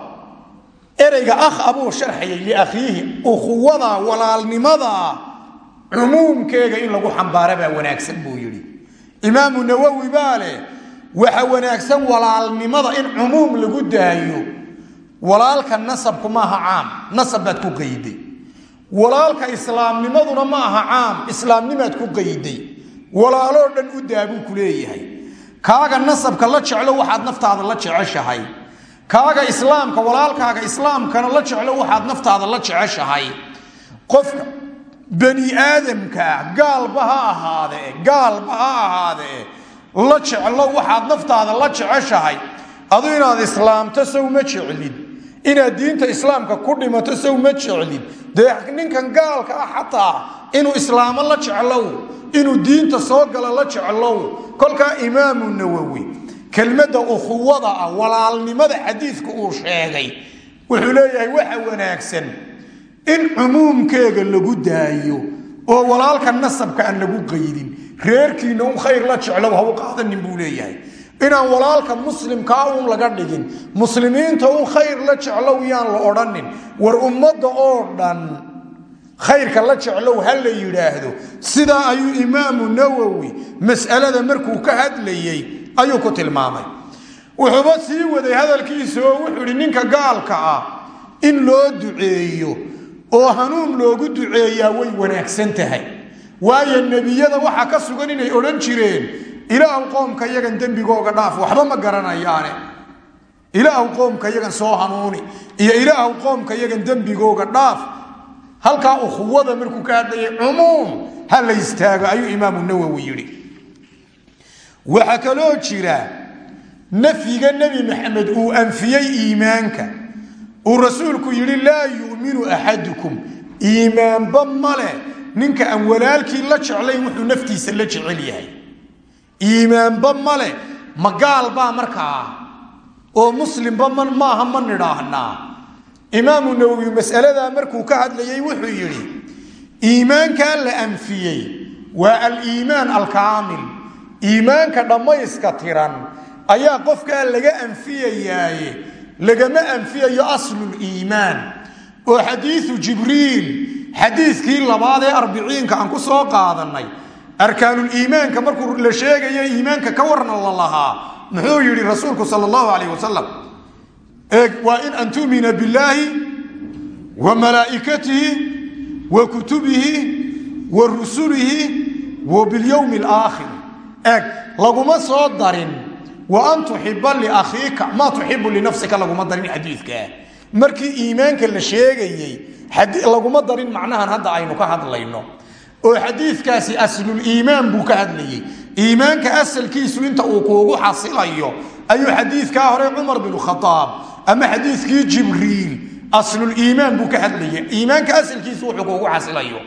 ereyga akh abuu sharxayay liakhiihi ukhuwada walaalnimada cumuumkeega in lagu xambaaro baa wanaagsan buu yidhi. Imaamu nawowi baa leh waxa wanaagsan walaalnimada in cumuum lagu daayo walaalka nasabku maaha caam nasab baad ku qayday. Walaalka islaamnimaduna ma aha caam islaamnimaad ku qayday. Walaaloo dhan u daabuu ku leeyahay. Kaaga nasabka la jeclo waxaad naftaada la jeceshahay. Kaaga islaamka walaalkaaga islaamkana la jeclo waxaad naftaada la jeceshahay. Qofka bani aadamkaa gaalba ha ahaadee gaalba ha ahaadee la jeclo waxaad naftaada la jeceshahay. Adu inaad islaamto sow ma jeclid inaad diinta islaamka ku dhimato sow ma jeclid dee ninkan gaalka ah xataa inuu islaamo la jeclow inuu diinta soo galo la jeclow. Kolkaa imaamu nawowi kelmadda ukhuwada ah walaalnimada xadiidku uu sheegay wuxuu leeyahay waxa wanaagsan. In cumuumkeega lagu daayo oo walaalka nasabka aan lagu qaydin reerkiina un khayr la jeclow ha u qaadanin buu leeyahay inaan walaalka muslimkaa uun laga dhigin muslimiinta un khayr la jeclow yaan la odhanin war ummadda oo dhan khayrka la jeclow ha la yidhaahdo. Sidaa ayuu imaamu nawowi mas'alada markuu ka hadlayey ayuu ku tilmaamay. Wuxuuba sii waday hadalkiisa oo wuxuu idhi ninka gaalka ah in loo duceeyo oo hanuun loogu duceeyaa way wanaagsan tahay. Waayo nebiyada waxaa ka sugan inay odhan jireen ilaahu qoomka yagan dembigooga dhaaf waxba ma garanayaane. Ilaahu qoomka yagan soo hanuuni iyo ilaahu qoomka yagan dembigooga dhaaf. Halkaa ukhuwada markuu ka hadlayay cumuum ha la istaago ayuu imaamu nawowi yidhi. Waxaa kaloo jira nafyiga nebi maxamed uu anfiyey iimaanka. Uu rasuulku yidhi laa yu'minu axadukum iimaanba male ninka aan walaalkii la jeclayn wuxuu naftiisa la jecel yahay iimaanba male ma gaalbaa markaa oo muslimba ma maaha ma nidhaahnaa imaamu nawowi masaladaa markuu ka hadlayay wuxuu yidhi iimaankaa la anfiyey waa aliimaan alkaamil. Iimaanka dhammayska tiran ayaa qofkaa laga anfiyayaaye lagama anfiyayo asluliimaan oo xadiiu jibriil xadiiskii labaad ee arbiciinka aan ku soo qaadannay arkaanuliimaanka markuu la sheegayo iimaanka ka warna la lahaa muxuu yidhi rasuulku sal allahu alayh wasalam waa in an tumina billaahi wa malaa'ikatihi wa kutubihi wa rusulihi wa bilyowmi alaakhir eeg laguma soo darin wa an tuxiba liakhiika maa tuxibu linafsika laguma darin xadiidkaa markii iimaanka la sheegayey oo xadiidkaasi asluliimaan buu ka hadlayey iimaanka asalkiisu inta uu kuugu xasilayo ayuu xadiidkaa hore cumar binu khadaab ama xadiidkii jibriil asluliimaan buu ka hadlayay. Iimaanka asalkiisu wuxuu kuugu xasilayo.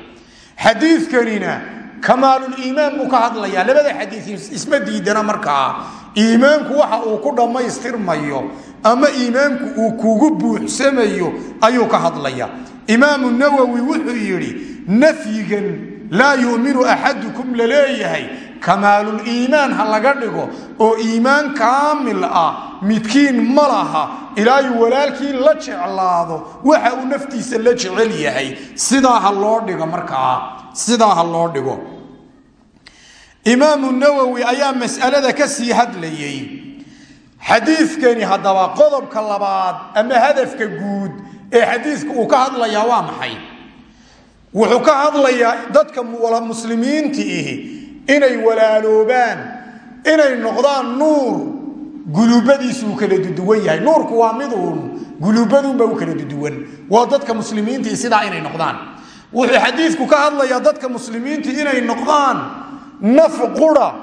Xadiidkanina kamaaluliimaan buu ka hadlayaa. Labada xadiid isma diidana markaa iimaanku waxa uu ku dhammaystirmayo ama iimaanku uu kugu buuxsamayo ayuu ka hadlaya imaamu nawowi wuxuu yidhi nafyigan laa yu'minu axadukum la leeyahay kamaaluliimaan ha laga dhigo oo iimaan kaamil ah midkiin ma laha. Ilaayuu walaalkii la jeclaado waxa uu naftiisa la jecel yahay. Sidaa ha loo dhigo markaa sidaa ha loo dhigo. Imaamu nawowi ayaa mas'alada ka sii hadlayey xadiidkani haddaba qodobka labaad ama hadafka guud ee xadiidka uu ka hadlayaa waa maxay wuxuu ka hadlayaa dadka muslimiinta ihi inay walaaloobaan inay noqdaan nuur guluubadiisu uu kala duduwan yahay. Nuurku waa miduun guluubadunba u kala duduwan waa dadka muslimiintii sidaa inay noqdaan. Wuxuu xadiidku ka hadlayaa dadka muslimiintii inay noqdaan naf qura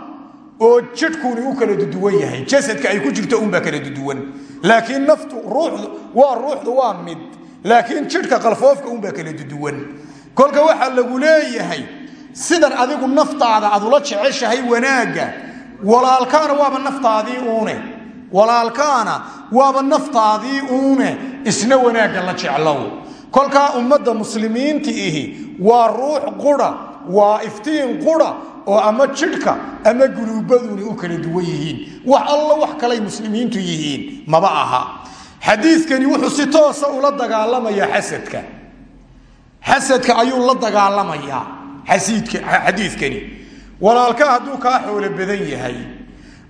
oo jidhkuuni u kala duduwan yahay. Jasadka ay ku jirto unbaa kala duduwan laakiin naftu ruuxdu waa ruuxdu waa mid. Laakiin jidhka qalfoofka unbaa kala duduwan kolka waxaa lagu leeyahay sidan adigu naftaada aad ula jeceshahay wanaagga walaalkaana waaba naftaadii uune. Walaalkaana waaba naftaadii uune isna wanaagga la jeclow. Kolkaa ummadda muslimiinta ihi waa ruux qura waa iftiin qura oo ama jidhka ama guluubaduni u kala duwan yihiin. Wax alla wax kalay muslimiintu yihiin maba aha. Xadiidkani wuxuu si toosa ula dagaalamayaa xasadka xasadka ayuu la dagaalamayaa xadiidkani walaalkaa hadduu kaa xoolo badan yahay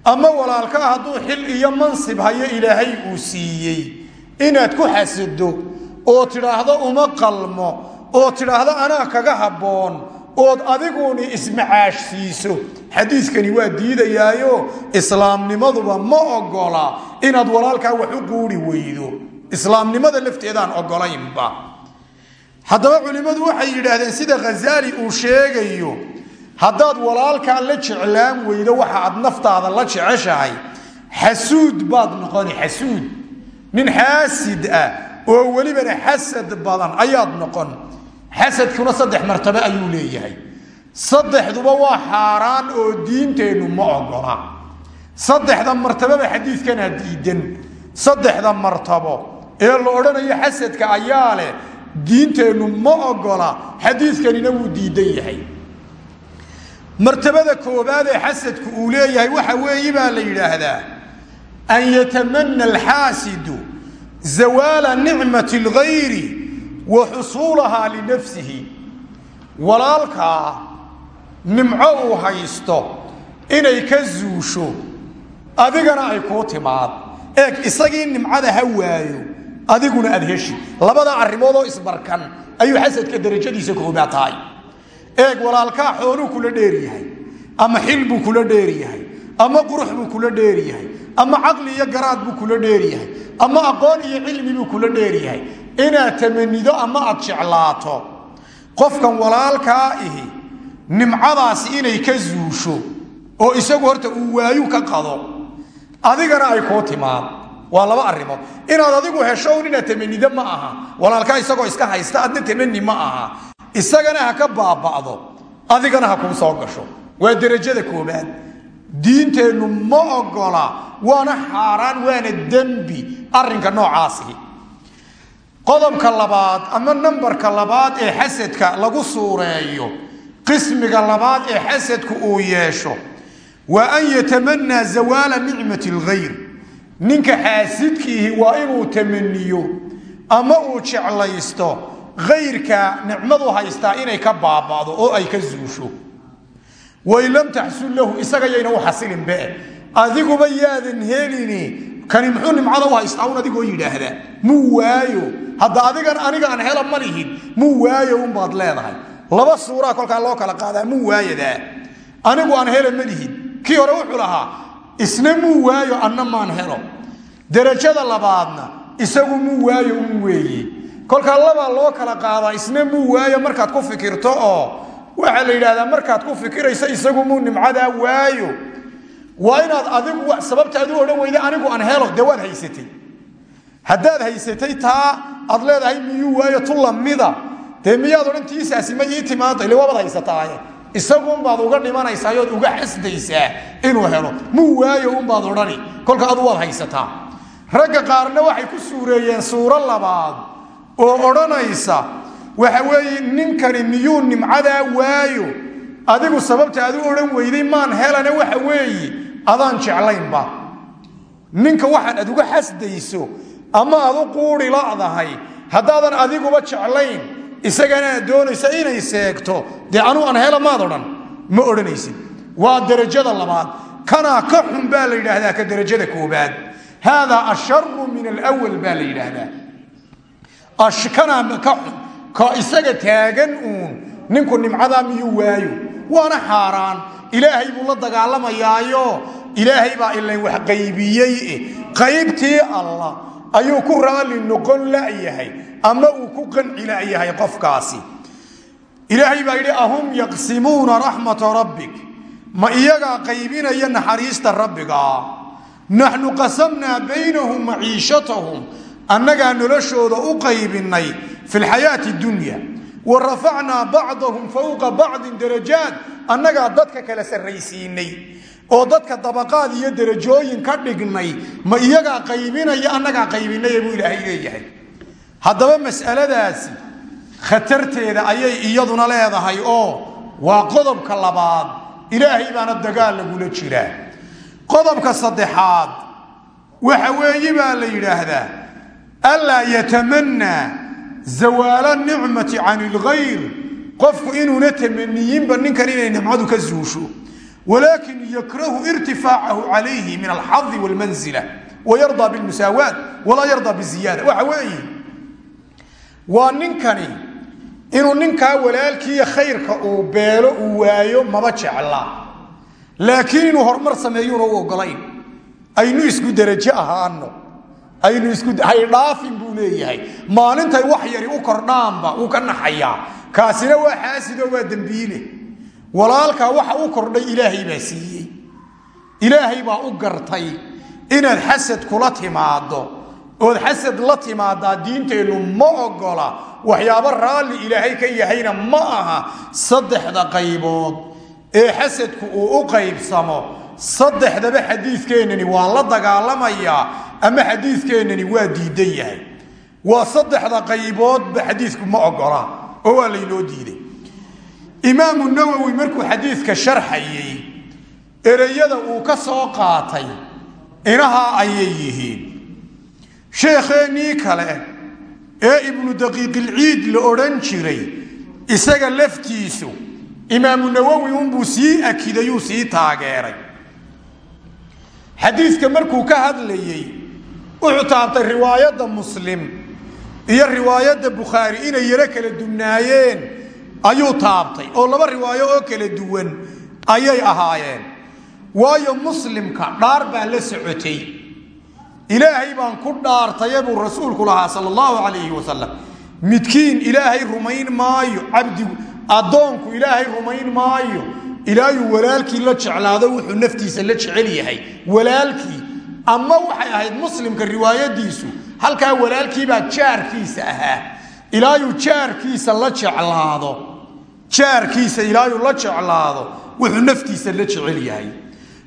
ama walaalkaa hadduu xil iyo mansib hayo ilaahay uu siiyey inaad ku xasado oo tidhaahdo uma qalmo oo tidhaahdo anaa kaga habboon ood adiguni ismacaashsiiso xadiidkani waa diidayaayo islaamnimaduba ma ogola inaad walaalkaa wax u quuri weydo. Islaamnimada lafteedaan ogolaynba haddaba culimmadu waxay yidhaahdeen sida khazaali uu sheegayo haddaad walaalkaa la jeclaan weydo waxa aad naftaada la jeceshahay. Xasuud baad noqoni xasuud. Nin xaasid ah oo welibana xasad badan ayaad noqon. Xasadkuna saddex martabo ayuu leeyahay. Saddexduba waa xaaraan oo diinteennu ma ogola saddexda martababa xadiidkanaa diidan saddexda martabo ee la odhanayo xasadka ayaa leh diinteennu ma ogola xadiidkanina wuu diidan yahay. Martabada koobaad ee xasadku uu leeyahay waxa weeye baa la yidhaahdaa. An yatamana alxaasidu zawaala nicmati اlgayri wa xusuulahaa linafsihi. Walaalkaa nimco uu haysto inay ka zuusho adigana ay kuu timaad. Eeg isagii nimcada ha waayo adiguna aad heshi labada arrimoodoo isbarkan ayuu xasadka darajadiisa koobaad tahay. Eeg walaalkaa xooluu kula dheeryahay ama xil buu kula dheeryahay ama qurux buu kula dheeryahay ama caqli iyo garaad buu kula dheeryahay ama aqoon iyo cilmi buu kula dheeryahay inaad tamanido ama aad jeclaato qofkan walaalkaa ihi nimcadaasi inay ka zuusho oo isagu horta uu waayu ka qado adigana ay kuu timaad waa laba arrimood. Inaad adigu hesho un inaad tamanido ma aha. Walaalkaa isagoo iska haysta adna tamani ma aha. Isagana ha ka baaba'do adigana ha kuu soo gasho. Waa derajada koobaad diinteennu ma ogola waana xaaraan waana dembi arrinka noocaasihi qodobka labaad ama nambarka labaad ee xasadka lagu suureeyo qismiga labaad ee xasadku uu yeesho waa an yatamanaa zawaala nicmati alghayr ninka xaasidkiihi waa inuu tamaniyo ama uu jeclaysto. Hayrka nicmadu haystaa inay ka baaba'do oo ay ka zuusho. Wain lam taxsul lahu isaga yayna u xasilinbe adiguba yaadan helini. Kani muxuu nimcada u haystaa? Un adigoo yidhaahda muu waayo. Hadda adigan aniga aan hela ma lihid. Muu waayo unbaad leedahay. Laba suuraa kolkaa loo kala qaadaa muu waayadaa anigu aan hela ma lihid. Kii hore wuxuu lahaa isna muu waayo anna maan helo. Derajada labaadna isagu muu waayo un weeye kolkaa labaa loo kala qaadaa isna muu waayo markaad ku fikirto oo waxaa la yidhahdaa markaad ku fikirayso isagu muu nimcadaa waayo. Waa inaad adigu sababtaad u odhan anigu aan helo dee waad haysatay. Haddaad haysatay taa aad leedahay miyuu waayo tu lamida dee miyaad odhan tiisaasi ma ii timaado ile waabaad haysataaye isagunbaad uga dhimanaysayood uga xasdaysaa inuu helo. Muu waayo unbaad odhani kolka adu waad haysataa. Ragga qaarna waxay ku suureeyeen suuro labaad oo odhanaysa waxa weeye ninkani miyuu nimcadaa waayo? Adigu sababta aad u odhan weyday maan helane waxa weeye adaan jeclaynba. Ninka waxaan ad uga xasdayso ama aad u quuri la'dahay haddaadan adiguba jeclayn isagana aad doonaysa inay seegto dee anuu aan hela maad odhan ma odhanaysid. Waa derajada labaad. Kanaa ka xun baa la yidhaahdaa ka derajada koobaad. Haadaa asharu min alwal baa la yidhaahdaa. Kanaa ka xun ka isaga taagan uun ninku nimcadaa miyuu waayo? Waana xaaraan. Ilaahay buu la dagaalamayaayo ilaahay baa ilan wax qaybiyey. Qaybtii allah ayuu ku raali noqon layahay ama uu ku qanci layahay qofkaasi ilaahay baa yidhi ahum yaqsimuuna raxmata rabbik. Ma iyagaa qaybinaya naxariista rabbigaa naxnu qasamnaa baynahum maciishatahum annagaa noloshooda u qaybinay fi lxayaati dunya wa rafacnaa bacdahum fowqa bacdin darajaat annagaa dadka kala sarraysiinay oo dadka dabaqaad iyo derajooyin ka dhignay ma iyagaa qaybinaya annagaa qaybinaya buu ilaahay leeyahay. Haddaba mas'aladaasi khatarteeda ayay iyaduna leedahay oo waa qodobka labaad ilaahay baana dagaal lagula jiraa qodobka saddexaad waxa weeye baa la yidhaahdaa anlaa yatamannaa zawaala nicmati can ilgayr qofku inuuna tamaniyinba ninkan inay nimcadu ka zuusho. Walaakin yakrahu irtifaacahu calayhi min alxadi walmanzila wayardaa bilmusaawaat walaa yardaa biziyaada. Waxa weeye waa ninkani inuu ninkaa walaalkiiyo khayrka uu beelo uu waayo maba jecla. Laakiin inuu horumar sameeyuuna u ogolayn aynu isku derajo ahaano aynu ishaydhaafin buu leeyahay. Maalintay wax yari u kordhaanba wuu ka naxayaa. Kaasina waa xaasido waa dembiile walaalkaa waxa u kordhay ilaahay baa siiyey. Ilaahay baa u gartay. Inaad xasad kula timaado ood xasad la timaadaa diinteennu ma ogola waxyaabo raalli ilaahay ka yahayna ma aha. Saddexda qaybood ee xasadku uu u qaybsamo saddexdaba xadiidkeennani waa la dagaalamayaa ama xadiidkeennani waa diidan yahay. Waa saddexda qayboodba xadiidku ma ogola oo waa laynoo diiday. Imaamu nawowi markuu xadiidka sharxayey ereyada uu ka soo qaatay inahaa ayay yihiin sheekheenii kale ee ibnu daqiiqilciid la odhan jiray isaga laftiisu imaamu nawowi unbuu sii akidayuu sii taageeray. Xadiidka markuu ka hadlayey wuxuu taabtay riwaayadda muslim iyo riwaayadda bukhaari inay yaro kala dubnaayeen ayuu taabtay. Oo laba riwaayo oo kala duwan ayay ahaayeen. Waayo muslimka dhaar baa la socotay ilaahay baan ku dhaartaye buu rasuulku lahaa sal allahu calayhi wasalam midkiin ilaahay rumayn maayo cabdigu addoonku ilaahay rumayn maayo. Ilaayuu walaalkii la jeclaado wuxuu naftiisa la jecel yahay. Walaalkii ama waxay ahayd muslimka riwaayadiisu halkaa walaalkiibaa jaarkiisa ahaa. Ilaayuu jaarkiisa la jeclaado. Jaarkiisa ilaayuu la jeclaado wuxuu naftiisa la jecel yahay.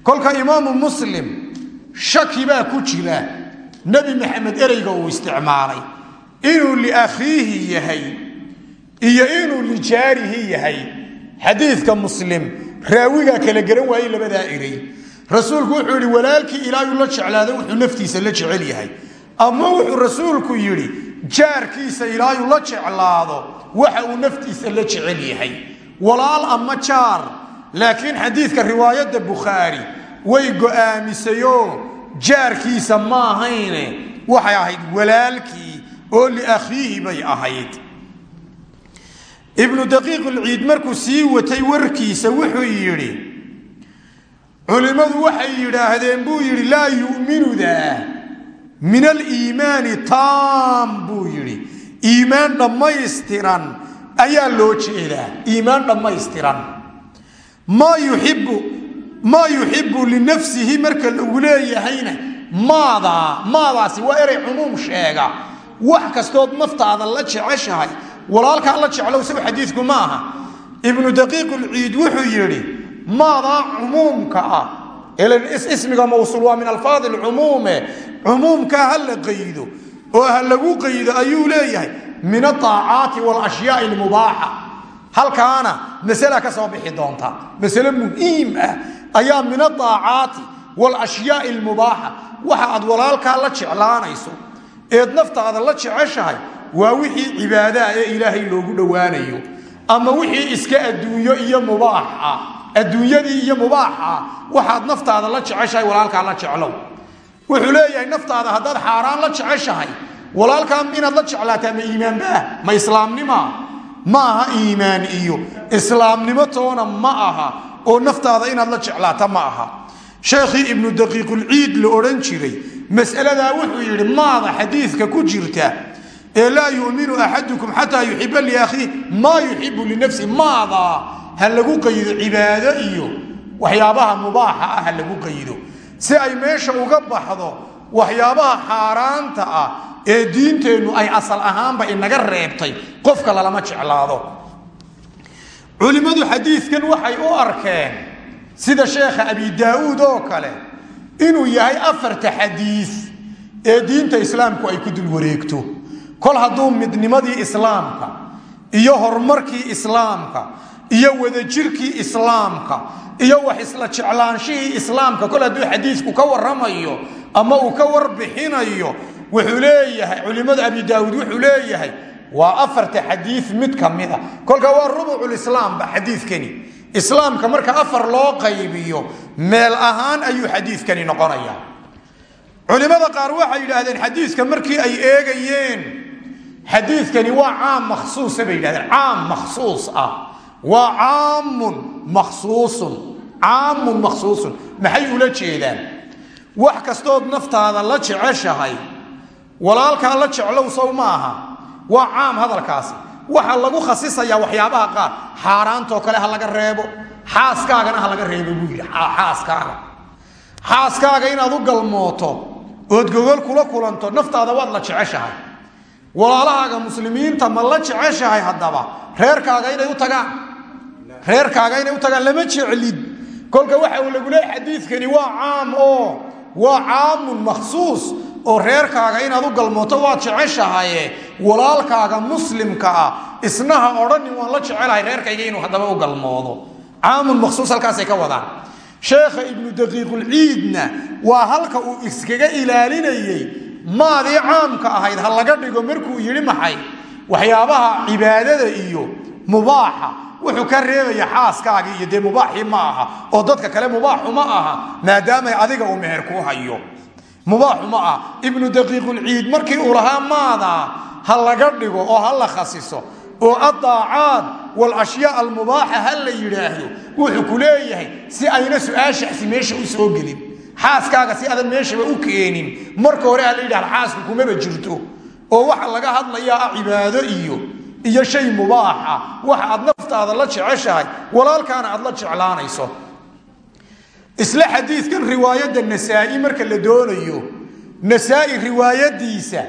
Kolka imaamu muslim shaki baa ku jira. Nebi maxamed ereyga uu isticmaalay. Inuu liakhiihi yahay iyo inuu lijaarihi yahay. Xadiidka muslim raawigaa kala garan waayey labadaa erey. Rasuulku wuxuu yidhi walaalkii ilaayuu la jeclaado wuxuu naftiisa la jecel yahay. Ama wuxuu rasuulku yidhi jaarkiisa ilaayuu la jeclaado waxa uu naftiisa la jecel yahay. Walaal ama jaar. Laakiin riwaayadda bukhaari way go'aamisayoo jaarkiisa ma ahayne. Waxay ahayd walaalkii oo liakhiihi bay ahayd. Ibnu daqiiq ulciid markuu sii watay warkiisa wuxuu yidhi culimmadu waxay yidhaahdeen buu yidhi laa yu'minudaa min aliimaani taam buu yidhi. Iimaan dhammaystiran ayaa loo jeedaa iimaan dhammaystiran. Maa yuxibu maa yuxibu linafsihi marka lagu leeyahayna maadaa maadaasi waa erey cumuum sheega. Wax kastood naftaada la jeceshahay. Walaalkaa la jeclow isagu xadiidku ma aha. Ibnu daqiiqulciid wuxuu yidhi maadaa cumuumka ah ismiga mawsuul waa min alfaadi lcumuume cumuumkaa ha la qaydo oo ha lagu qaydo ayuu leeyahay min aaacaati walashyaai almubaaxa halkaana masala ka soo bixi doonta. Masale muhiim ah ayaa min aaacaati walashyaai almubaaxa. Waxa aad walaalkaa la jeclaanayso eed naftaada la jeceshahay waa wixii cibaadaha ee ilaahay loogu dhowaanayo. Ama wixii iska adduunyo iyo mubaax ah adduunyadii iyo mubaaxa waxaad naftaada la jeceshahay walaalkaa la jeclow. Wuxuu leeyahay naftaada haddaad xaaraan la jeceshahay walaalkaa inaad la jeclaataa ma iimaanbaah ma islaamnima? Ma iimaan iyo. Islaamnimo toona ma aha oo naftaada inaad la jeclaata ma aha. Sheekhii ibnu daqiiqulciid la odhan jiray mas'aladaa wuxuu yidhi maada xadiidka ku jirta ee laa yuminu axadukum xataa yuxiba liakhiih maa yuxibu linafsi maadaa ha lagu qaydo cibaado iyo waxyaabaha mubaaxa ah ha lagu qaydo si ay meesha uga baxdo waxyaabaha xaaraanta ah ee diinteennu ay asal ahaanba inaga reebtay qofka lalama jeclaado culimmadu xadiidkan waxay u arkeen sida sheekha abi daauud oo kale inuu yahay afarta xadiis ee diinta islaamku ay ku dul wareegto. Kol hadduu midnimadii islaamka iyo horumarkii islaamka iyo wadajirkii islaamka iyo wax isla jeclaanshihii islaamka kol hadduu xadiisku ka waramayo ama uu ka warbixinayo wuxuu leeyahay culimmada abi daawuud wuxuu leeyahay waa afarta xadiis mid ka mid a kolka waa rubuculislaamba xadiikani islaamka marka afar loo qaybiyo meel ahaan ayuu xadiikani noqonaya culimada qaar waxay yidhaahdeen xadiiska markii ay eegayeen xadiikani waa caam makhsuusa bay yidhahdeen caam makhsuus ah. Waa caamun makhsuusun. Caamun makhsuusun. Maxay ula jeedaan? Wax kastood naftaada la jeceshahay walaalkaa la jeclow sow ma aha waa caam hadalkaasi. Waxaa lagu khasisayaa waxyaabaha qaar. Xaaraantoo kale ha laga reebo. Xaaskaagana ha laga reebo buu yidhi. Xaaskaaga. Xaaskaaga inaad u galmooto ood gogol kula kulanto naftaada waad la jeceshahay. Walaalahaaga muslimiinta ma la jeceshahay haddaba. Reerkaaga inay u tagaan. Reerkaaga inay u tagaan lama jeclid. Kolka waxa uu lagu leeyahy xadiidkani waa caam oo waa caamun makhsuus oo reerkaaga inaad u galmooto waad jeceshahaye walaalkaaga muslimka ah isnaha odhanin waan la jecelahay reerkayga inuu haddaba u galmoodo. Caamun makhsuus halkaasay ka wadaan. Sheekha ibnu daqiiqulciidna waa halka uu iskaga ilaalinayey maadii caamka ahayd ha laga dhigo markuu yidhi maxay? Waxyaabaha cibaadada iyo mubaaxa. Wuxuu ka reebaya xaaskaagii iyo dee mubaaxii ma aha oo dadka kale mubaaxu ma aha maadaamay adiga uu meher kuu hayo mubaaxu ma ah. Ibnu daqiiqulciid markii uu lahaa maadaa ha laga dhigo oo ha la khasiso oo addaacaad walashyaa almubaaxa ha la yidhaahdo wuxuu ku leeyahay si ayna su'aashaasi meesha u soo gelin. Xaaskaaga si adan meeshaba u keenin. Marka hore ha la yidhahda xaasku kumaba jirto. Oo waxa laga hadlayaa ah cibaado iyo iyo shay mubaaxa. Waxa aad naftaada la jeceshahay walaalkaana aad la jeclaanayso isla xadiidkan riwaayadda nasaa-i marka la doonayo nasaa-i riwaayadiisa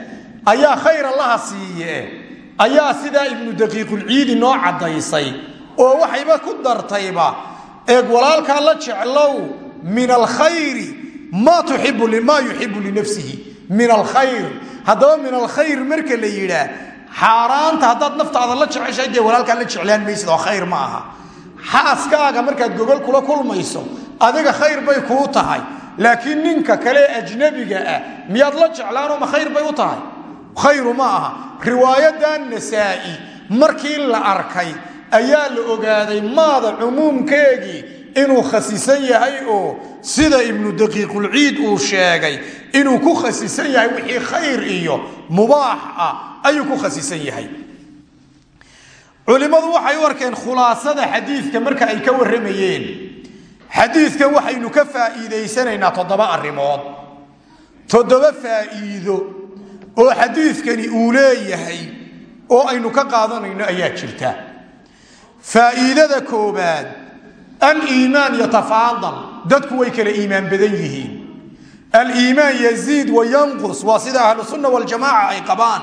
ayaa khayr allaha siiye ayaa sidaa ibnu daqiiqulciidi noo caddaysay oo waxayba ku dartayba eeg walaalkaa la jeclow min alkhayri maa tuxibu maa yuxibu linafsihi min alkhayr haddaba min alkhayr marka la yidhaah xaaraanta haddaad naftaada la jeceshahay dee walaalkaa la jeclaan maysid oo khayr ma aha. Xaaskaaga markaad gogol kula kulmayso adiga khayr bay kuu tahay laakiin ninka kale ajnabiga ah miyaad la jeclaanoo ma khayr bay u tahay? Khayru ma aha. Riwaayadan nasaa-i markii la arkay ayaa la ogaaday maada cumuumkeegii inuu khasisan yahay oo sida ibnu daqiiqulciid uu sheegay inuu ku khasisan yahay wixii khayr iyo mubaax ah ayuu ku khasisan yahay. Culimmadu waxay u arkeen khulaasada xadiidka marka ay ka warramayeen xadiidkan waxaynu ka faa'iidaysanaynaa toddoba arrimood. Toddoba faa'iido oo xadiidkani uu leeyahay oo aynu ka qaadanayno ayaa jirta. Faa'iidada koobaad aliimaan yatafaadal. Dadku way kala iimaan badan yihiin. Aliimaan yaziid wa yanqus waa sida ahlusunna waljamaaca ay qabaan.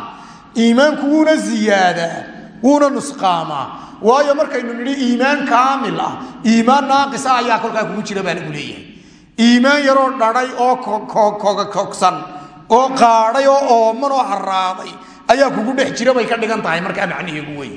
Iimaanku wuuna ziyaadaa wuuna nusqaamaa waayo markaynu nidhi iimaan kaamil ah. Iimaan naaqisa ayaa kolkaa kugu jira baa lagu leeyahay. Iimaan yaroo dhadhay oo kogsan oo qaadhay oo ooman oo haraaday ayaa kugu dhex jira bay ka dhigan tahay markaa macniheegu wey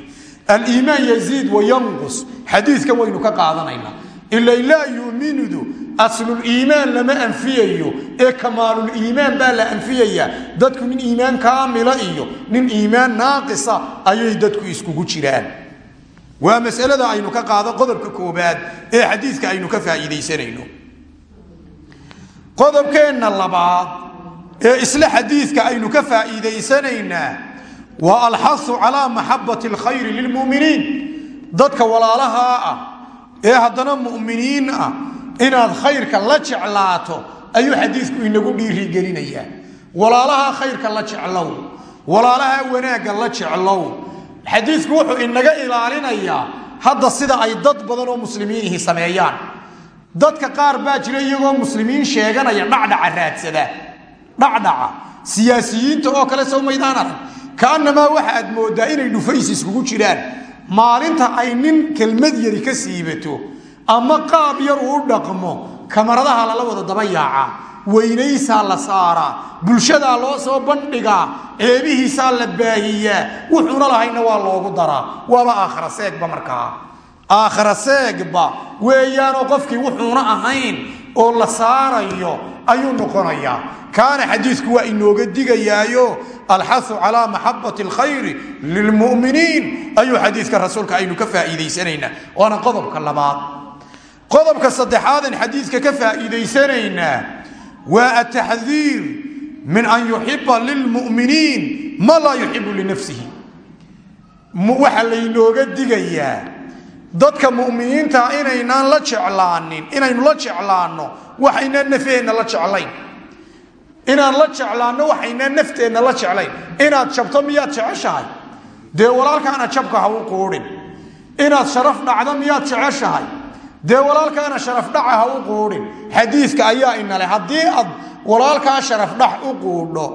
aliimaan yaziid wa yanqus. Xadiidkan waynu ka qaadanaynaa ila laa yuminudu asluliimaan lama anfiyayo. Ee kamaaluliimaan baa la anfiyayaa dadku nin iimaan kaamila iyo nin iimaan naaqisa ayay dadku iskugu jiraan waa masalada aynu ka qaado qodobka koobaad ee xadiidka aynu ka faa'iidaysanayno. Qodobkeenna labaad ee isla xadiidka aynu ka faa'iidaysanaynaa waa alxasu calaa maxabati alkhayri lilmu'miniin. Dadka walaalahaa ah ee haddana mu'miniin ah inaad khayrka la jeclaato ayuu xadiidku inagu dhiirigelinayaa walaalahaa khayrka la jeclow walaalahaa wanaagga la jeclow xadiidku wuxuu inaga ilaalinayaa hadda sida ay dad badan oo muslimiinihi sameeyaan. Dadka qaar baa jira iyagoo muslimiin sheeganaya dhacdhaca raadsada dhacdhaca siyaasiyiinta oo kale sow maydaan arag kaanamaa waxa aad moodaa inay dhufays iskugu jiraan. Maalinta ay nin kelmad yari ka siibato ama qaab yar uu dhaqmo kamaradaha lala wada daba yaaca weynaysaa la saaraa. Bulshadaa loo soo bandhigaa ceebihiisaa la baahiyaa wuxuuna lahayna waa loogu daraa. Waaba aakhira seegba markaa. Aakhira seegba weeyaanoo qofkii wuxuuna ahayn oo la saarayo ayuu noqonayaa. Kaana xadiidku waa inooga digayaayo alxahu calaa maxabati alkhayri lilmuminiin. Ayuu xadiidka rasuulka aynu ka faa'iidaysanaynaa waana qodobka labaad. Qodobka saddexaadan xadiidka ka faa'iidaysanaynaa waa ataxdiir min an yuxiba lilmuminiin ma laa yuxibu linafsihi. Waxaa laynooga digayaa dadka muminiinta inaynaan la jeclaanin inaynu la jeclaanno waxaynaan nafaheenna la jeclayn. Inaan la jeclaanno waxaynaan nafteenna la jeclayn. Inaad jabto miyaad jeceshahay? Dee walaalkaana jabka ha u quudhin. Inaad sharaf dhacdo miyaad jeceshahay dee walaalkaana sharafdhaca ha u quudhin. Xadiidka ayaa inale haddii aad walaalkaa sharafdhac u quudho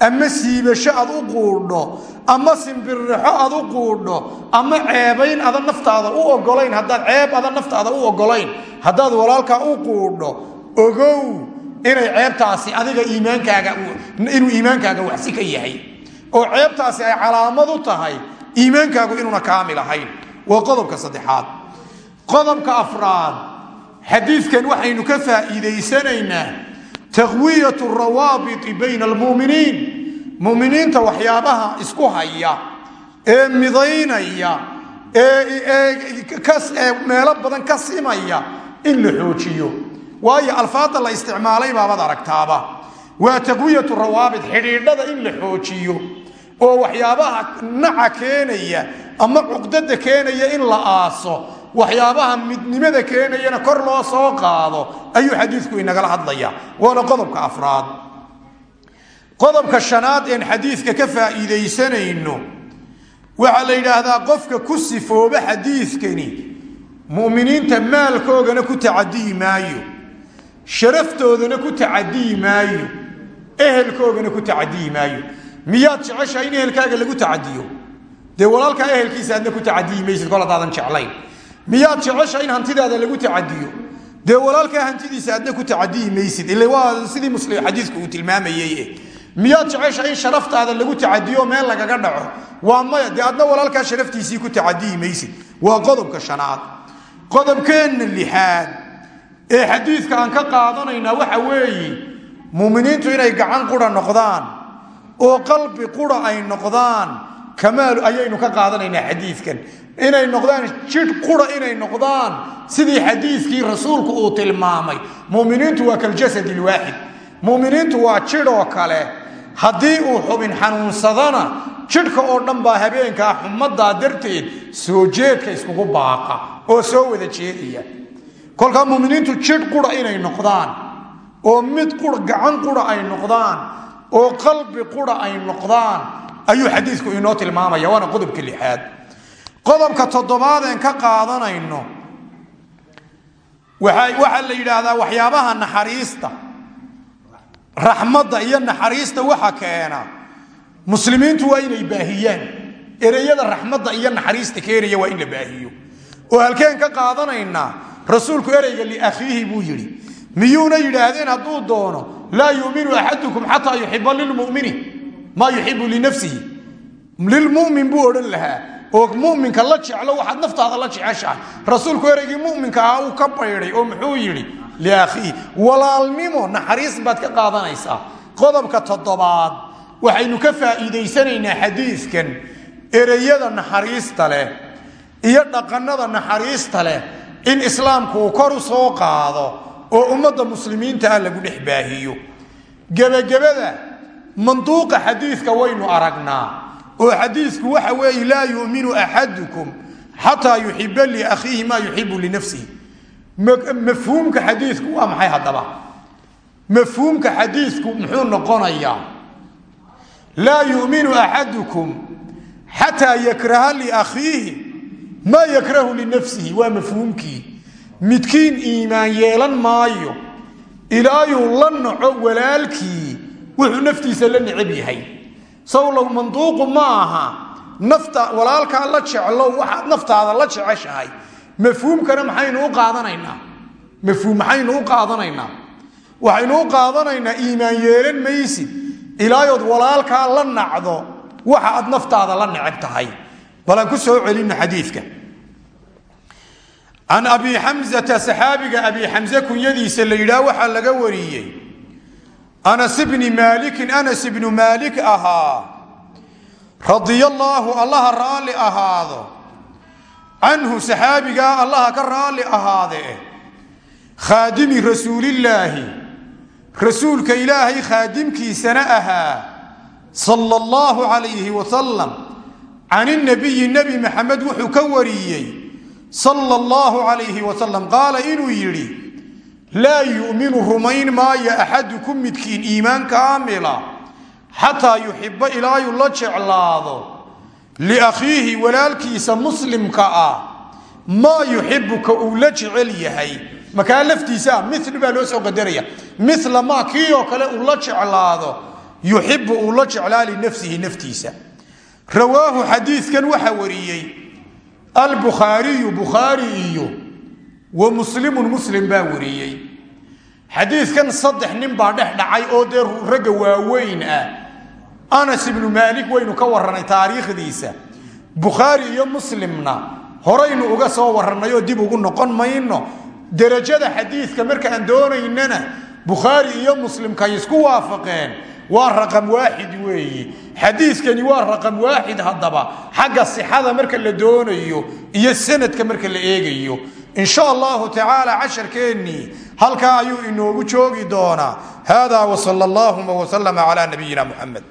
ama siibasho aad u quudho ama simbirixo aad u quudho ama ceebayn adan naftaada u ogolayn haddaad ceeb adan naftaada u ogolayn haddaad walaalkaa u quudho ogow inay ceebtaasi adiga iimaankaaga inuu iimaankaaga waxsi ka yahay. Oo ceebtaasi ay calaamad u tahay iimaankaagu inuuna kaamil ahayn waa qodobka saddexaad qodobka afraad. Xadiidkan waxaynu ka faa'iidaysanaynaa taqwiyatu rawaabiti bayna almuuminiin muminiinta waxyaabaha isku haya ee midaynaya ee meelo badan ka simaya in la xoojiyo. Waayo alfaada la isticmaalay baabad aragtaaba. Waa taqwiyatu rawaabit xidhiidhada in la xoojiyo oo waxyaabaha naca keenaya ama cuqdada keenaya in la aaso waxyaabaha midnimada keenayana kor loo soo qaado ayuu xadiidku inagala hadlaya waana qodobka afraad. Qodobka shanaad een xadiidka ka faa'iidaysanayno waxaa la yidhaahdaa qofka ku sifooba xadiidkani mu'miniinta maalkoogana ku tacadiyi maayo sharaftoodana ku tacadiyi maayo ehelkoogana ku tacadiyi maayo. Miyaad jeceshahay in ehelkaaga lagu tacadiyo dee walaalkaa ehelkiisa aadna ku tacadiyi maysid kol jeclayn miyaad jecesha in hantidaada lagu tacadiyo dee walaalkaa hantidiisa aadna ku tacadiyi maysid? Ile waa sidii muslim xadiidku uu tilmaamayey. Miyaad jecesha in sharaftaada lagu tacadiyo meel lagaga dhaco? Waa maya. Dee adna walaalkaa sharaftiisii ku tacadiyi maysid? Waa qodobka shanaad. Qodobkeenna lixaad. Ee xadiidka aan ka qaadanaynaa waxa weeye muminiintu inay gacan qura noqdaan oo qalbi qura ay noqdaan kamaal ayaynu ka qaadanaynaa xadiidkan inay noqdaan jidh qura inay noqdaan. Sidii xadiidkii rasuulku uu tilmaamay muminiintu waa kaljasad ilwaaxid muminiintu waa jidhoo kale. Haddii uu xubin xanuunsadana jidhka oo dhan baa habeenkaa xumadaa darteed soo jeedka iskugu baaqa oo soo wada jeedaya kolkaa muminiintu jidh qura inay noqdaan oo mid gacan qura ay noqdaan oo qalbi qura ay noqdaan ayuu xadiidku inoo tilmaamaya waana qodobka lixaad qodobka toddobaadeen ka qaadanayno waxaa la yidhaahdaa waxyaabaha naxariista raxmadda iyo naxariista waxa keena. Muslimiintu waa inay baahiyaan ereyada raxmadda iyo naxariista keenaya waa in la baahiyo. Oo halkeen ka qaadanaynaa rasuulku ereyga liakhiihi buu yidhi miyuuna yidhaahdeen hadduu doono laa yuminu axadukum xataa yuxiba lilmumini maa yuxibu linafsihi lilmumin buu odhan lahaa oo muminka la jeclo waxaad naftaada la jeceshahay. Rasuulku ereygii muminka ahaa uu ka baydhay oo muxuu yidhi liakhiihi walaalnimo naxariis baad ka qaadanaysaa. Qodobka toddobaad waxaynu ka faa'iidaysanaynaa xadiidkan ereyada naxariista leh iyo dhaqannada naxariista leh in islaamku uu kor u soo qaado oo ummadda muslimiinta ah lagu dhex baahiyo. Gebagabada manduuqa xadiidka waynu aragnaa oo xadiidku waxa weeye laa yuminu axadukum xataa yuxiba liakhiihi maa yuxibu linafsihi mafhuumka xadiidku waa maxay haddaba? Mafhuumka xadiidku muxuu noqonayaa laa yuminu axadukum xataa yakraha liakhiihi maa yakrahu linafsihi waa mafhuumkii. Midkiin iimaan yeelan maayo ilaayuu la naco walaalkii wuxuu naftiisa la necab yahay sawlow manduuqu ma aha. Nafta walaalkaa la jeclow waxaad naftaada la jeceshahay. Mafhuumkana maxaynu u qaadanaynaa? Mafhuum maxaynu u qaadanaynaa? Waxaynu u qaadanaynaa iimaan yeelan maysid ilaayood walaalkaa la nacdo waxa aad naftaada la necab tahay. Ku soo celino xadiidka. Can abi xamzata saxaabiga abi xamse kunyadiisa la yidhaah waxaa laga wariyey anas bni maalikin anas ibnu maalik ahaa radia allaahu allaha raalli ahaado. Canhu saxaabigaa allaha ka raalli ahaadee khaadimi rasuulillaahi rasuulka ilaahay khaadimkiisana ahaa sala allahu calayhi wasalam can inabiyi nebi maxamed wuxuu ka wariyey. Sala allahu calayhi wasalam qaala inuu yidhi laa yu'minu rumayn maayo axadukum midkiin iimaan kaamila xataa yuxiba ilaayuu la jeclaado liakhiihi walaalkiisa muslimka ah maa yuxibu ka uu la jecel yahay makaa laftiisaa mil baa loo soo qadaraya mila maa kii oo kale uu la jeclaado yuxibu uu la jeclaa linafsihi naftiisa rawaahu xadiidkan waxaa wariyey albukhaariyu bukhaari iyo wa muslimun muslim baa wariyey. Xadiidkan saddex nin baa dhex dhacay oo dee ragga waaweyn ah. Anas ibnu maalik waynu ka warranay taariikhdiisa. Bukhaari iyo muslimna horaynu uga soo warrannay oo dib ugu noqon mayno. Derajada xadiidka markaan doonaynana bukhaari iyo muslimkay isku waafaqeen waa raqam waaxid weeye xadiiskani waa raqam waaxid haddaba. Xagga sixada marka la doonayo iyo sanadka marka la eegayo. Insha allahu tacaala casharkeennii halkaa ayuu inoogu joogi doonaa. Hada wsal allahuma wslama cala nabiyina muxamed